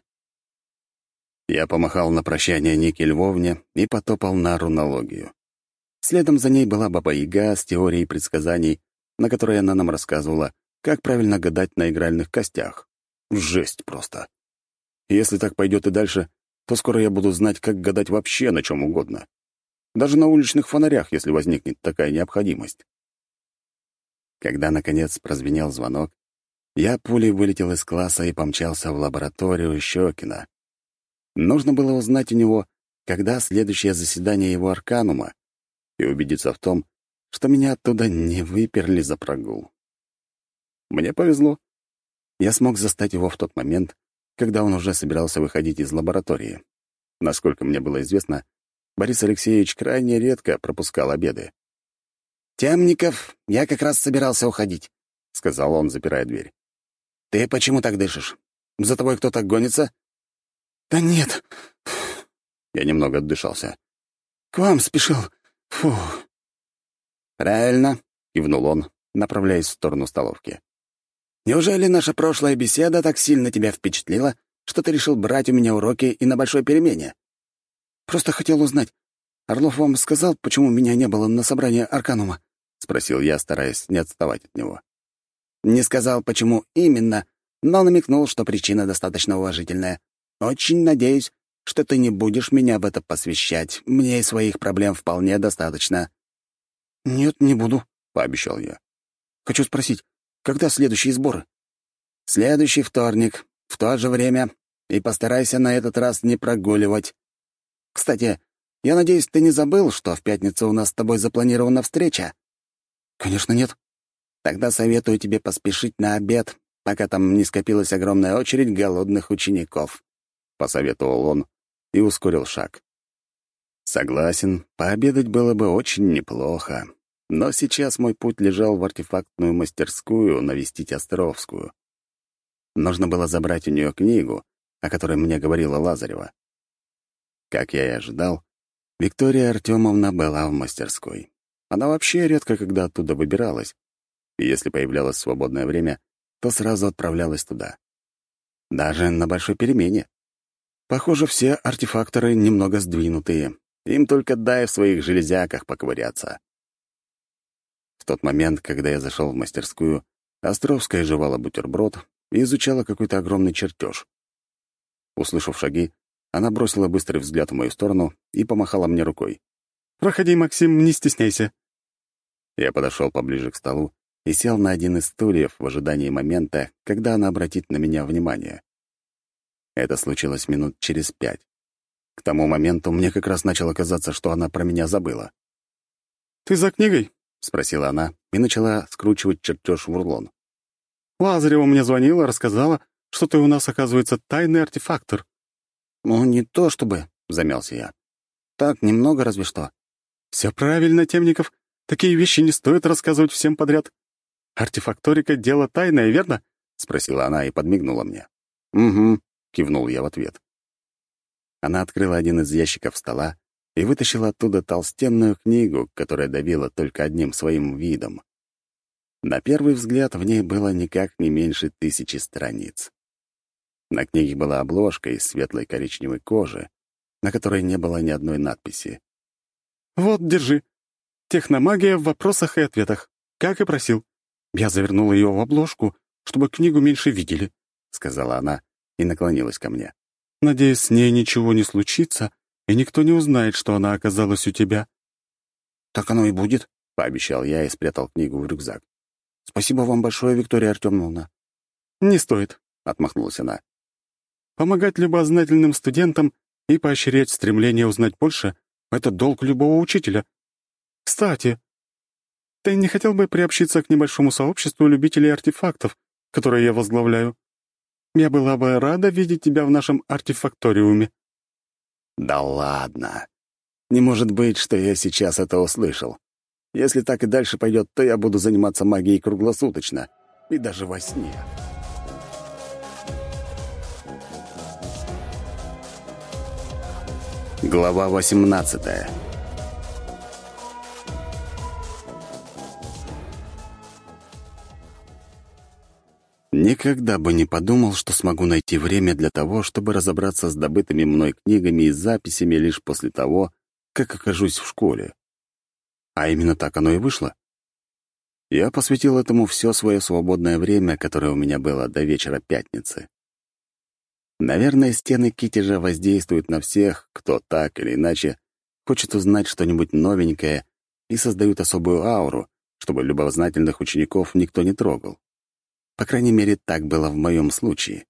Я помахал на прощание Нике Львовне и потопал на рунологию. Следом за ней была Баба-Яга с теорией предсказаний, на которой она нам рассказывала, как правильно гадать на игральных костях. Жесть просто. Если так пойдет и дальше, то скоро я буду знать, как гадать вообще на чем угодно. Даже на уличных фонарях, если возникнет такая необходимость. Когда, наконец, прозвенел звонок, я пулей вылетел из класса и помчался в лабораторию Щекина. Нужно было узнать у него, когда следующее заседание его арканума, и убедиться в том, что меня оттуда не выперли за прогул. Мне повезло. Я смог застать его в тот момент, когда он уже собирался выходить из лаборатории. Насколько мне было известно, Борис Алексеевич крайне редко пропускал обеды. «Темников, я как раз собирался уходить», — сказал он, запирая дверь. «Ты почему так дышишь? За тобой кто-то гонится?» «Да нет». Я немного отдышался. «К вам спешил. Фу». «Правильно», — кивнул он, направляясь в сторону столовки. «Неужели наша прошлая беседа так сильно тебя впечатлила, что ты решил брать у меня уроки и на большой перемене?» «Просто хотел узнать. Орлов вам сказал, почему меня не было на собрании Арканума?» — спросил я, стараясь не отставать от него. «Не сказал, почему именно, но намекнул, что причина достаточно уважительная. Очень надеюсь, что ты не будешь меня в это посвящать. Мне и своих проблем вполне достаточно». «Нет, не буду», — пообещал я. «Хочу спросить, когда следующие сборы?» «Следующий вторник, в то же время, и постарайся на этот раз не прогуливать. Кстати, я надеюсь, ты не забыл, что в пятницу у нас с тобой запланирована встреча?» «Конечно нет». «Тогда советую тебе поспешить на обед, пока там не скопилась огромная очередь голодных учеников. — посоветовал он и ускорил шаг. Согласен, пообедать было бы очень неплохо, но сейчас мой путь лежал в артефактную мастерскую навестить Островскую. Нужно было забрать у нее книгу, о которой мне говорила Лазарева. Как я и ожидал, Виктория Артемовна была в мастерской. Она вообще редко когда оттуда выбиралась, и если появлялось свободное время, то сразу отправлялась туда. Даже на большой перемене. Похоже, все артефакторы немного сдвинутые. Им только дай в своих железяках поковыряться. В тот момент, когда я зашел в мастерскую, Островская жевала бутерброд и изучала какой-то огромный чертеж. Услышав шаги, она бросила быстрый взгляд в мою сторону и помахала мне рукой. «Проходи, Максим, не стесняйся». Я подошел поближе к столу и сел на один из стульев в ожидании момента, когда она обратит на меня внимание. Это случилось минут через пять. К тому моменту мне как раз начало казаться, что она про меня забыла. «Ты за книгой?» — спросила она и начала скручивать чертеж в рулон. «Лазарева мне звонила, рассказала, что ты у нас, оказывается, тайный артефактор». «Ну, не то чтобы», — замялся я. «Так, немного разве что». «Все правильно, Темников. Такие вещи не стоит рассказывать всем подряд. Артефакторика — дело тайное, верно?» — спросила она и подмигнула мне. «Угу», кивнул я в ответ. Она открыла один из ящиков стола и вытащила оттуда толстенную книгу, которая давила только одним своим видом. На первый взгляд в ней было никак не меньше тысячи страниц. На книге была обложка из светлой коричневой кожи, на которой не было ни одной надписи. «Вот, держи. Техномагия в вопросах и ответах. Как и просил. Я завернула ее в обложку, чтобы книгу меньше видели», — сказала она и наклонилась ко мне. «Надеюсь, с ней ничего не случится, и никто не узнает, что она оказалась у тебя». «Так оно и будет», — пообещал я и спрятал книгу в рюкзак. «Спасибо вам большое, Виктория Артемовна». «Не стоит», — отмахнулась она. «Помогать любознательным студентам и поощрять стремление узнать больше — это долг любого учителя. Кстати, ты не хотел бы приобщиться к небольшому сообществу любителей артефактов, которое я возглавляю? Я была бы рада видеть тебя в нашем артефакториуме». «Да ладно. Не может быть, что я сейчас это услышал. Если так и дальше пойдет, то я буду заниматься магией круглосуточно. И даже во сне». Глава 18 Никогда бы не подумал, что смогу найти время для того, чтобы разобраться с добытыми мной книгами и записями лишь после того, как окажусь в школе. А именно так оно и вышло. Я посвятил этому все свое свободное время, которое у меня было до вечера пятницы. Наверное, стены Китежа воздействуют на всех, кто так или иначе хочет узнать что-нибудь новенькое и создают особую ауру, чтобы любознательных учеников никто не трогал. По крайней мере, так было в моем случае.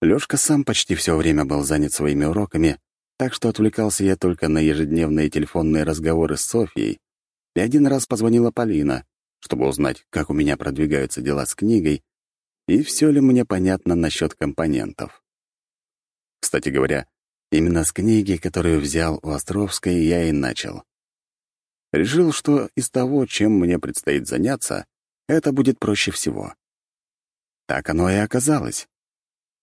Лёшка сам почти все время был занят своими уроками, так что отвлекался я только на ежедневные телефонные разговоры с Софьей, и один раз позвонила Полина, чтобы узнать, как у меня продвигаются дела с книгой и все ли мне понятно насчет компонентов. Кстати говоря, именно с книги, которую взял у Островской, я и начал. Решил, что из того, чем мне предстоит заняться, это будет проще всего. Так оно и оказалось.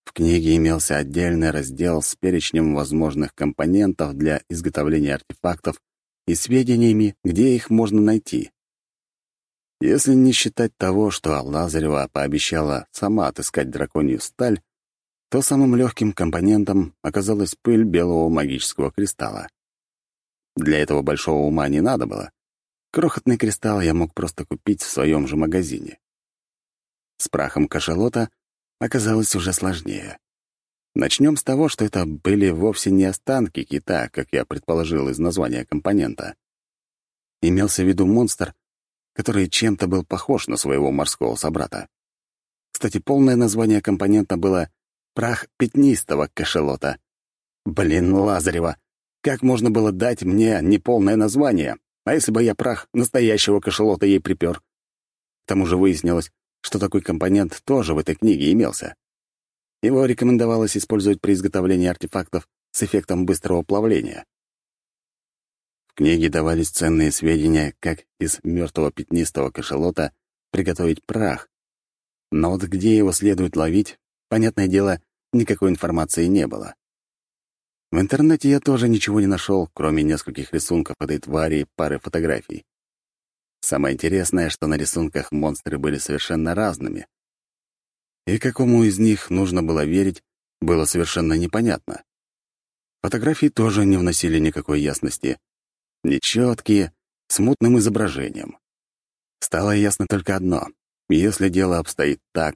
В книге имелся отдельный раздел с перечнем возможных компонентов для изготовления артефактов и сведениями, где их можно найти. Если не считать того, что Лазарева пообещала сама отыскать драконью сталь, то самым легким компонентом оказалась пыль белого магического кристалла. Для этого большого ума не надо было. Крохотный кристалл я мог просто купить в своем же магазине. С прахом кашалота оказалось уже сложнее. Начнем с того, что это были вовсе не останки кита, как я предположил из названия компонента. Имелся в виду монстр, который чем-то был похож на своего морского собрата. Кстати, полное название компонента было «прах пятнистого кашалота». Блин, Лазарева, как можно было дать мне неполное название? А если бы я прах настоящего кашалота ей припер? К тому же выяснилось, что такой компонент тоже в этой книге имелся. Его рекомендовалось использовать при изготовлении артефактов с эффектом быстрого плавления. В книге давались ценные сведения, как из мертвого пятнистого кашалота приготовить прах. Но вот где его следует ловить, понятное дело, никакой информации не было. В интернете я тоже ничего не нашел, кроме нескольких рисунков этой твари и пары фотографий. Самое интересное, что на рисунках монстры были совершенно разными. И какому из них нужно было верить, было совершенно непонятно. Фотографии тоже не вносили никакой ясности. Нечеткие, смутным изображением. Стало ясно только одно. Если дело обстоит так,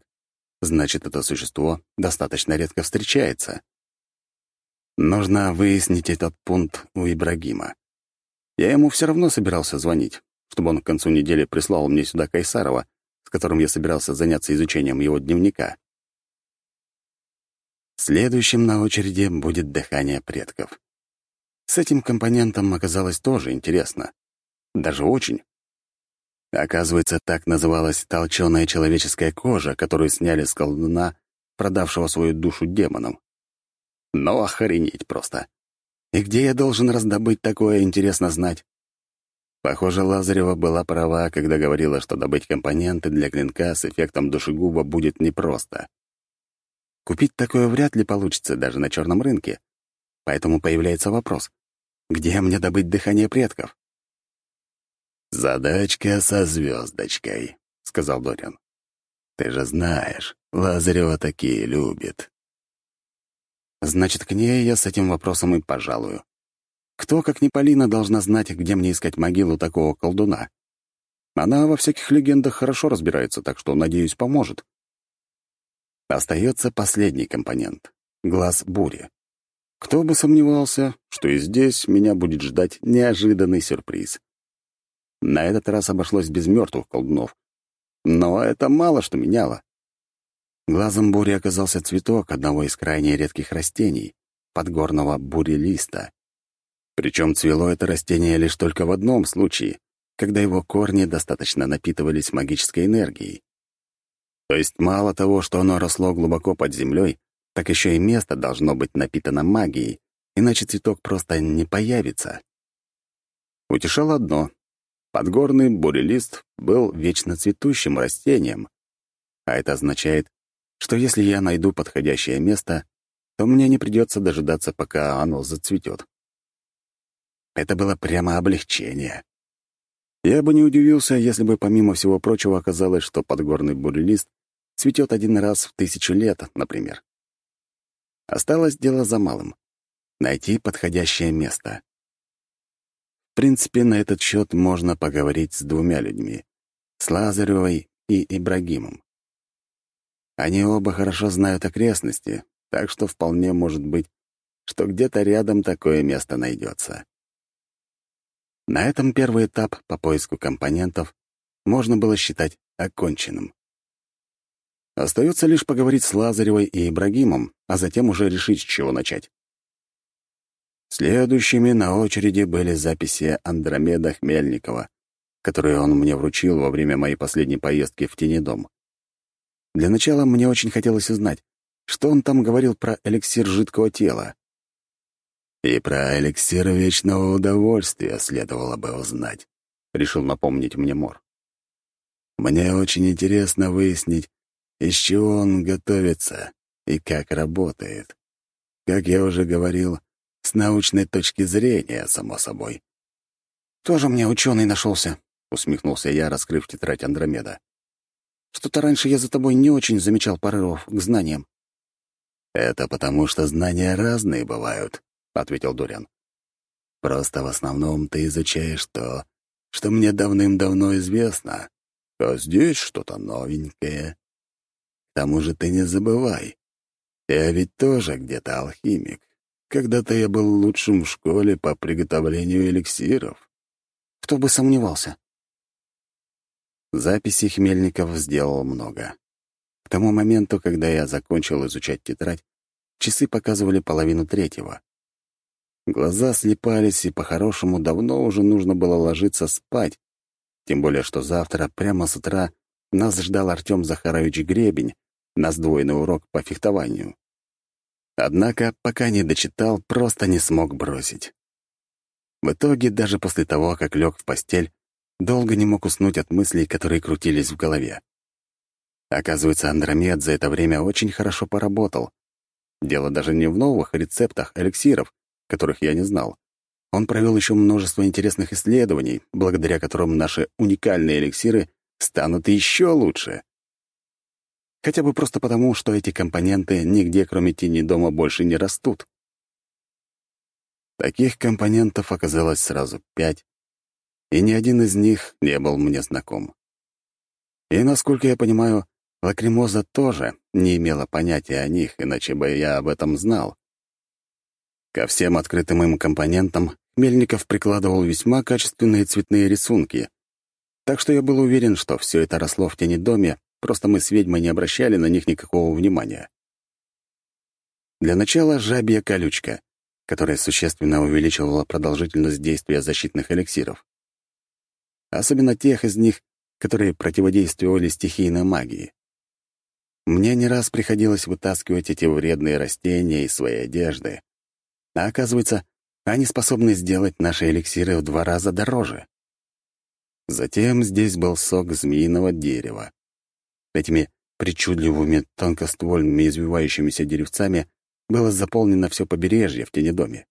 значит, это существо достаточно редко встречается. Нужно выяснить этот пункт у Ибрагима. Я ему все равно собирался звонить чтобы он к концу недели прислал мне сюда Кайсарова, с которым я собирался заняться изучением его дневника. Следующим на очереди будет дыхание предков. С этим компонентом оказалось тоже интересно. Даже очень. Оказывается, так называлась толченая человеческая кожа, которую сняли с колдуна, продавшего свою душу демонам. Но ну, охренеть просто. И где я должен раздобыть такое, интересно знать? Похоже, Лазарева была права, когда говорила, что добыть компоненты для клинка с эффектом душегуба будет непросто. Купить такое вряд ли получится даже на черном рынке. Поэтому появляется вопрос, где мне добыть дыхание предков? «Задачка со звездочкой», — сказал Дориан. «Ты же знаешь, Лазарева такие любит». Значит, к ней я с этим вопросом и пожалую. Кто, как не Полина, должна знать, где мне искать могилу такого колдуна? Она во всяких легендах хорошо разбирается, так что, надеюсь, поможет. Остается последний компонент — глаз бури. Кто бы сомневался, что и здесь меня будет ждать неожиданный сюрприз. На этот раз обошлось без мертвых колдунов. Но это мало что меняло. Глазом бури оказался цветок одного из крайне редких растений — подгорного бурелиста. Причем цвело это растение лишь только в одном случае, когда его корни достаточно напитывались магической энергией. То есть мало того, что оно росло глубоко под землей, так еще и место должно быть напитано магией, иначе цветок просто не появится. Утешало одно. Подгорный бурелист был вечно цветущим растением, а это означает, что если я найду подходящее место, то мне не придется дожидаться, пока оно зацветет. Это было прямо облегчение. Я бы не удивился, если бы помимо всего прочего оказалось, что подгорный бурелист цветет один раз в тысячу лет, например. Осталось дело за малым — найти подходящее место. В принципе, на этот счет можно поговорить с двумя людьми — с Лазаревой и Ибрагимом. Они оба хорошо знают окрестности, так что вполне может быть, что где-то рядом такое место найдется. На этом первый этап по поиску компонентов можно было считать оконченным. Остается лишь поговорить с Лазаревой и Ибрагимом, а затем уже решить, с чего начать. Следующими на очереди были записи Андромеда Хмельникова, которые он мне вручил во время моей последней поездки в Тенедом. Для начала мне очень хотелось узнать, что он там говорил про эликсир жидкого тела. «И про эликсир вечного удовольствия следовало бы узнать», — решил напомнить мне Мор. «Мне очень интересно выяснить, из чего он готовится и как работает. Как я уже говорил, с научной точки зрения, само собой». «Тоже мне ученый нашелся», — усмехнулся я, раскрыв тетрадь Андромеда. Что-то раньше я за тобой не очень замечал порывов к знаниям». «Это потому, что знания разные бывают», — ответил Дуриан. «Просто в основном ты изучаешь то, что мне давным-давно известно, а здесь что-то новенькое. К тому же ты не забывай, я ведь тоже где-то алхимик. Когда-то я был лучшим в школе по приготовлению эликсиров». «Кто бы сомневался?» Записей Хмельников сделал много. К тому моменту, когда я закончил изучать тетрадь, часы показывали половину третьего. Глаза слепались, и по-хорошему давно уже нужно было ложиться спать, тем более что завтра, прямо с утра, нас ждал Артем Захарович Гребень на сдвоенный урок по фехтованию. Однако, пока не дочитал, просто не смог бросить. В итоге, даже после того, как лег в постель, Долго не мог уснуть от мыслей, которые крутились в голове. Оказывается, Андромед за это время очень хорошо поработал. Дело даже не в новых рецептах эликсиров, которых я не знал. Он провел еще множество интересных исследований, благодаря которым наши уникальные эликсиры станут еще лучше. Хотя бы просто потому, что эти компоненты нигде, кроме тени дома, больше не растут. Таких компонентов оказалось сразу пять, и ни один из них не был мне знаком. И, насколько я понимаю, Лакримоза тоже не имела понятия о них, иначе бы я об этом знал. Ко всем открытым им компонентам Мельников прикладывал весьма качественные цветные рисунки, так что я был уверен, что все это росло в тени доме, просто мы с ведьмой не обращали на них никакого внимания. Для начала жабья колючка, которая существенно увеличивала продолжительность действия защитных эликсиров особенно тех из них, которые противодействовали стихийной магии. Мне не раз приходилось вытаскивать эти вредные растения из своей одежды. А оказывается, они способны сделать наши эликсиры в два раза дороже. Затем здесь был сок змеиного дерева. Этими причудливыми тонкоствольными извивающимися деревцами было заполнено все побережье в тенедоме.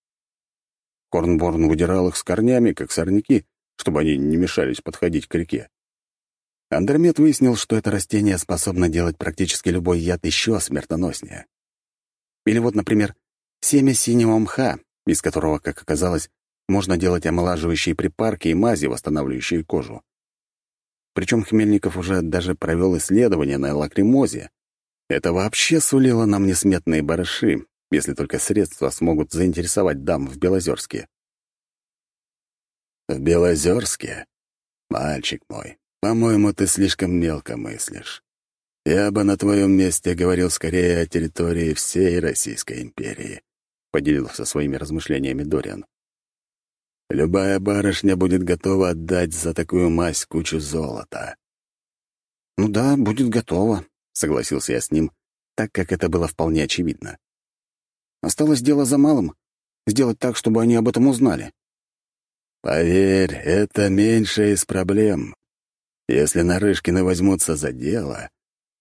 Корнборн выдирал их с корнями, как сорняки, чтобы они не мешались подходить к реке. Андромед выяснил, что это растение способно делать практически любой яд еще смертоноснее. Или вот, например, семя синего мха, из которого, как оказалось, можно делать омолаживающие припарки и мази, восстанавливающие кожу. Причем Хмельников уже даже провел исследование на лакримозе. Это вообще сулило нам несметные барыши, если только средства смогут заинтересовать дам в Белозерске. В Белозерске? Мальчик мой, по-моему, ты слишком мелко мыслишь. Я бы на твоем месте говорил скорее о территории всей Российской империи, — поделился своими размышлениями Дориан. Любая барышня будет готова отдать за такую мазь кучу золота. «Ну да, будет готова», — согласился я с ним, так как это было вполне очевидно. Осталось дело за малым — сделать так, чтобы они об этом узнали. «Поверь, это меньшая из проблем. Если Нарышкины возьмутся за дело,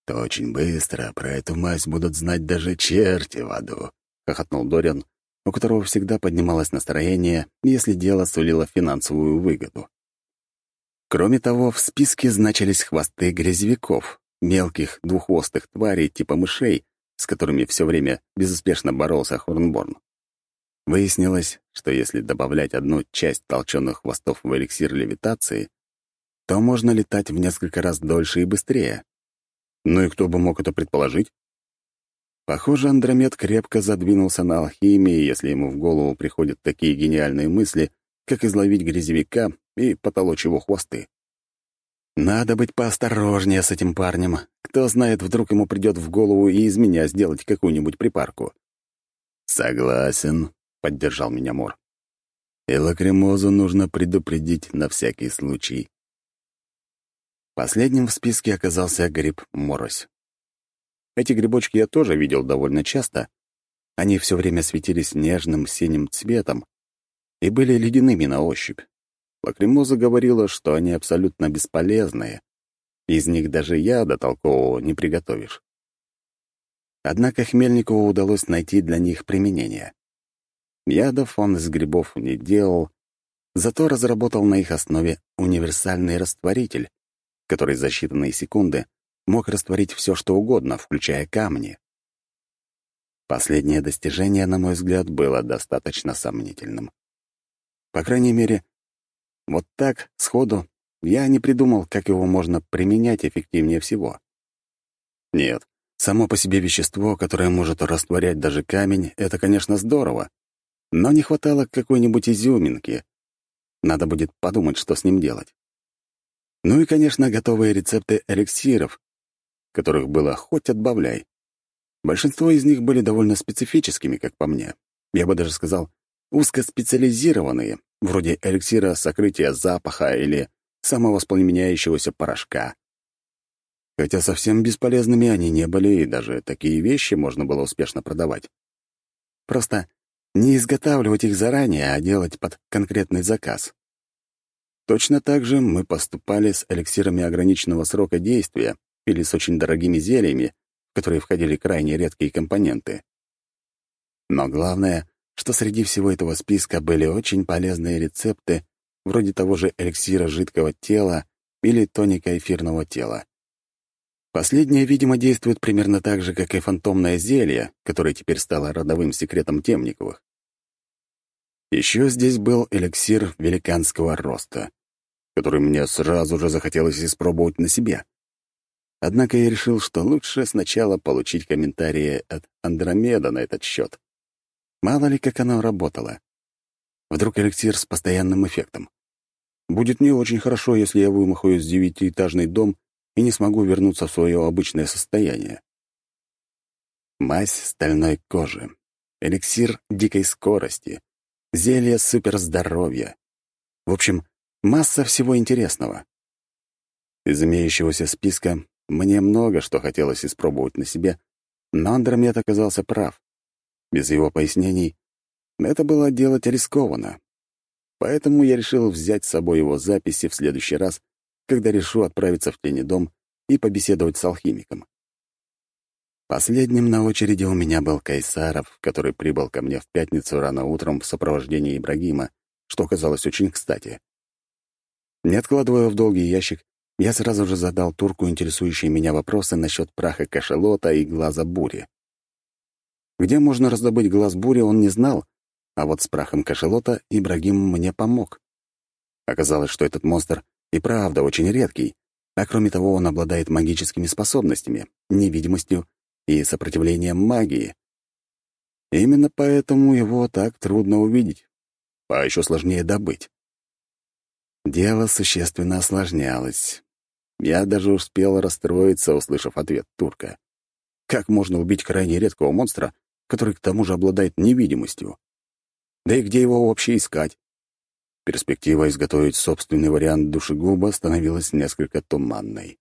то очень быстро про эту мазь будут знать даже черти в аду», — хохотнул Дориан, у которого всегда поднималось настроение, если дело сулило финансовую выгоду. Кроме того, в списке значились хвосты грязевиков, мелких двуххвостых тварей типа мышей, с которыми все время безуспешно боролся Хорнборн. Выяснилось, что если добавлять одну часть толченых хвостов в эликсир левитации, то можно летать в несколько раз дольше и быстрее. Ну и кто бы мог это предположить? Похоже, Андромед крепко задвинулся на алхимии, если ему в голову приходят такие гениальные мысли, как изловить грязевика и потолочь его хвосты. Надо быть поосторожнее с этим парнем. Кто знает, вдруг ему придет в голову и из меня сделать какую-нибудь припарку. «Согласен», — поддержал меня Мор. «И лакримозу нужно предупредить на всякий случай». Последним в списке оказался гриб Морось. Эти грибочки я тоже видел довольно часто. Они все время светились нежным синим цветом и были ледяными на ощупь. Лакримоза говорила, что они абсолютно бесполезные. Из них даже яда толкового не приготовишь. Однако Хмельникову удалось найти для них применение. Ядов он из грибов не делал, зато разработал на их основе универсальный растворитель, который за считанные секунды мог растворить все, что угодно, включая камни. Последнее достижение, на мой взгляд, было достаточно сомнительным. По крайней мере, вот так, сходу, я не придумал, как его можно применять эффективнее всего. Нет, само по себе вещество, которое может растворять даже камень, это, конечно, здорово, но не хватало какой-нибудь изюминки. Надо будет подумать, что с ним делать. Ну и, конечно, готовые рецепты эликсиров, которых было хоть отбавляй. Большинство из них были довольно специфическими, как по мне. Я бы даже сказал, узкоспециализированные, вроде эликсира сокрытия запаха или самовоспламеняющегося порошка. Хотя совсем бесполезными они не были, и даже такие вещи можно было успешно продавать. Просто не изготавливать их заранее, а делать под конкретный заказ. Точно так же мы поступали с эликсирами ограниченного срока действия, или с очень дорогими зельями, в которые входили крайне редкие компоненты. Но главное, что среди всего этого списка были очень полезные рецепты, вроде того же эликсира жидкого тела или тоника эфирного тела. Последнее, видимо, действует примерно так же, как и фантомное зелье, которое теперь стало родовым секретом Темниковых. Еще здесь был эликсир великанского роста, который мне сразу же захотелось испробовать на себе. Однако я решил, что лучше сначала получить комментарии от Андромеда на этот счет. Мало ли, как оно работало. Вдруг эликсир с постоянным эффектом. Будет не очень хорошо, если я вымахаю с девятиэтажный дом и не смогу вернуться в свое обычное состояние. Мазь стальной кожи, эликсир дикой скорости, зелье суперздоровья. В общем, масса всего интересного. Из имеющегося списка мне много что хотелось испробовать на себе, но Андромед оказался прав. Без его пояснений это было делать рискованно. Поэтому я решил взять с собой его записи в следующий раз, когда решу отправиться в тени дом и побеседовать с алхимиком. Последним на очереди у меня был Кайсаров, который прибыл ко мне в пятницу рано утром в сопровождении Ибрагима, что оказалось очень кстати. Не откладывая в долгий ящик, я сразу же задал турку интересующие меня вопросы насчет праха кашелота и глаза бури. Где можно раздобыть глаз бури, он не знал, а вот с прахом кашелота Ибрагим мне помог. Оказалось, что этот монстр и правда очень редкий, а кроме того он обладает магическими способностями, невидимостью и сопротивлением магии. Именно поэтому его так трудно увидеть, а еще сложнее добыть. Дело существенно осложнялось. Я даже успел расстроиться, услышав ответ турка. Как можно убить крайне редкого монстра, который к тому же обладает невидимостью? Да и где его вообще искать? Перспектива изготовить собственный вариант душегуба становилась несколько туманной.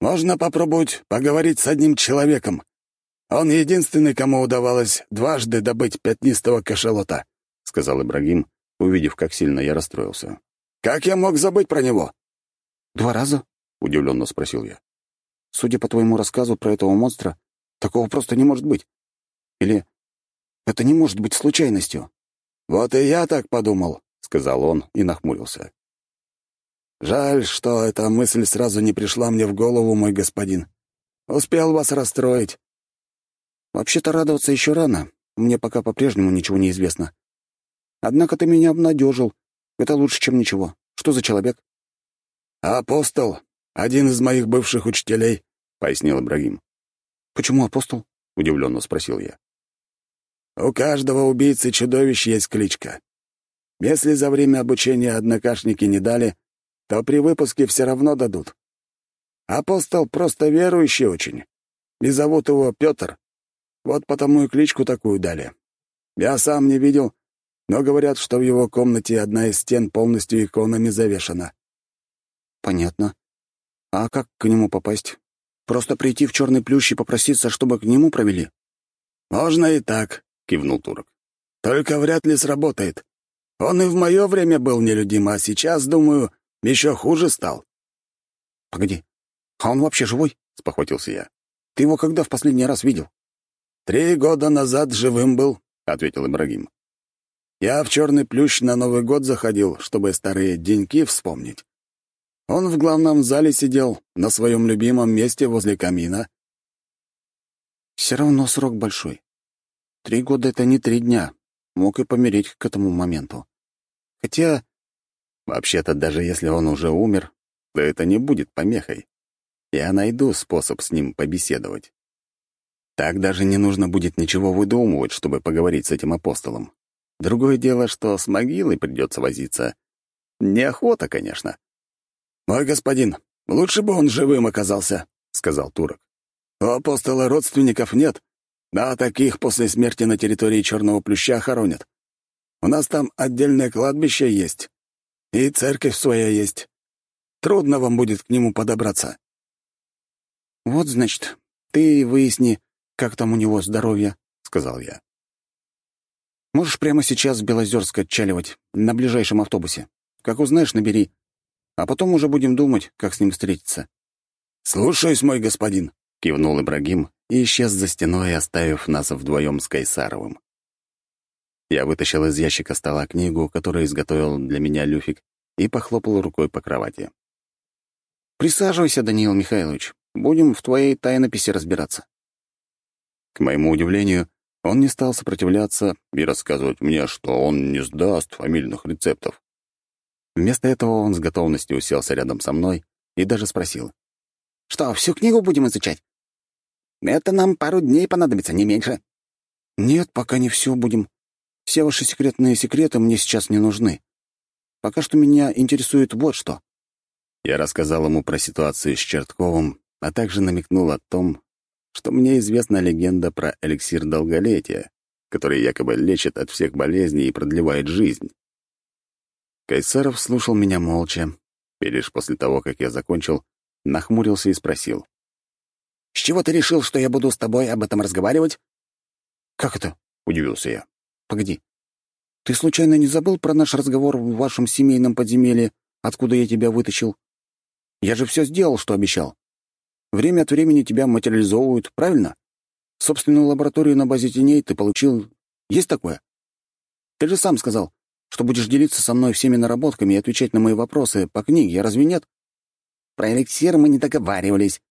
«Можно попробовать поговорить с одним человеком. Он единственный, кому удавалось дважды добыть пятнистого кашалота», — сказал Ибрагим, увидев, как сильно я расстроился. «Как я мог забыть про него?» «Два раза?» — удивленно спросил я. «Судя по твоему рассказу про этого монстра, такого просто не может быть. Или это не может быть случайностью?» «Вот и я так подумал», — сказал он и нахмурился. «Жаль, что эта мысль сразу не пришла мне в голову, мой господин. Успел вас расстроить». «Вообще-то радоваться еще рано. Мне пока по-прежнему ничего не известно. Однако ты меня обнадежил. Это лучше, чем ничего. Что за человек?» «Апостол. Один из моих бывших учителей», — пояснил Ибрагим. «Почему апостол?» — удивленно спросил я. «У каждого убийцы чудовищ есть кличка. Если за время обучения однокашники не дали, то при выпуске все равно дадут. Апостол просто верующий очень, и зовут его Петр. Вот потому и кличку такую дали. Я сам не видел, но говорят, что в его комнате одна из стен полностью иконами завешена. Понятно. А как к нему попасть? Просто прийти в черный плющ и попроситься, чтобы к нему провели? Можно и так, кивнул турок. Только вряд ли сработает. Он и в мое время был нелюдим, а сейчас, думаю, еще хуже стал. Погоди, а он вообще живой? спохватился я. Ты его когда в последний раз видел? Три года назад живым был, ответил Ибрагим. Я в черный плющ на Новый год заходил, чтобы старые деньки вспомнить. Он в главном зале сидел, на своем любимом месте возле камина. Все равно срок большой. Три года — это не три дня. Мог и помереть к этому моменту. Хотя, вообще-то, даже если он уже умер, то это не будет помехой. Я найду способ с ним побеседовать. Так даже не нужно будет ничего выдумывать, чтобы поговорить с этим апостолом. Другое дело, что с могилой придется возиться. Неохота, конечно. «Мой господин, лучше бы он живым оказался», — сказал турок. «У апостола родственников нет, а таких после смерти на территории Черного Плюща хоронят. У нас там отдельное кладбище есть, и церковь своя есть. Трудно вам будет к нему подобраться». «Вот, значит, ты выясни, как там у него здоровье», — сказал я. Можешь прямо сейчас в Белозерск отчаливать, на ближайшем автобусе. Как узнаешь, набери. А потом уже будем думать, как с ним встретиться». «Слушаюсь, мой господин», — кивнул Ибрагим и исчез за стеной, оставив нас вдвоем с Кайсаровым. Я вытащил из ящика стола книгу, которую изготовил для меня Люфик, и похлопал рукой по кровати. «Присаживайся, Даниил Михайлович. Будем в твоей тайнописи разбираться». К моему удивлению, он не стал сопротивляться и рассказывать мне, что он не сдаст фамильных рецептов. Вместо этого он с готовностью уселся рядом со мной и даже спросил. «Что, всю книгу будем изучать? Это нам пару дней понадобится, не меньше». «Нет, пока не все будем. Все ваши секретные секреты мне сейчас не нужны. Пока что меня интересует вот что». Я рассказал ему про ситуацию с Чертковым, а также намекнул о том, что мне известна легенда про эликсир долголетия, который якобы лечит от всех болезней и продлевает жизнь. Кайсаров слушал меня молча, и лишь после того, как я закончил, нахмурился и спросил. «С чего ты решил, что я буду с тобой об этом разговаривать?» «Как это?» — удивился я. «Погоди. Ты случайно не забыл про наш разговор в вашем семейном подземелье, откуда я тебя вытащил? Я же все сделал, что обещал». Время от времени тебя материализовывают, правильно? Собственную лабораторию на базе теней ты получил... Есть такое? Ты же сам сказал, что будешь делиться со мной всеми наработками и отвечать на мои вопросы по книге, разве нет? Про эликсир мы не договаривались,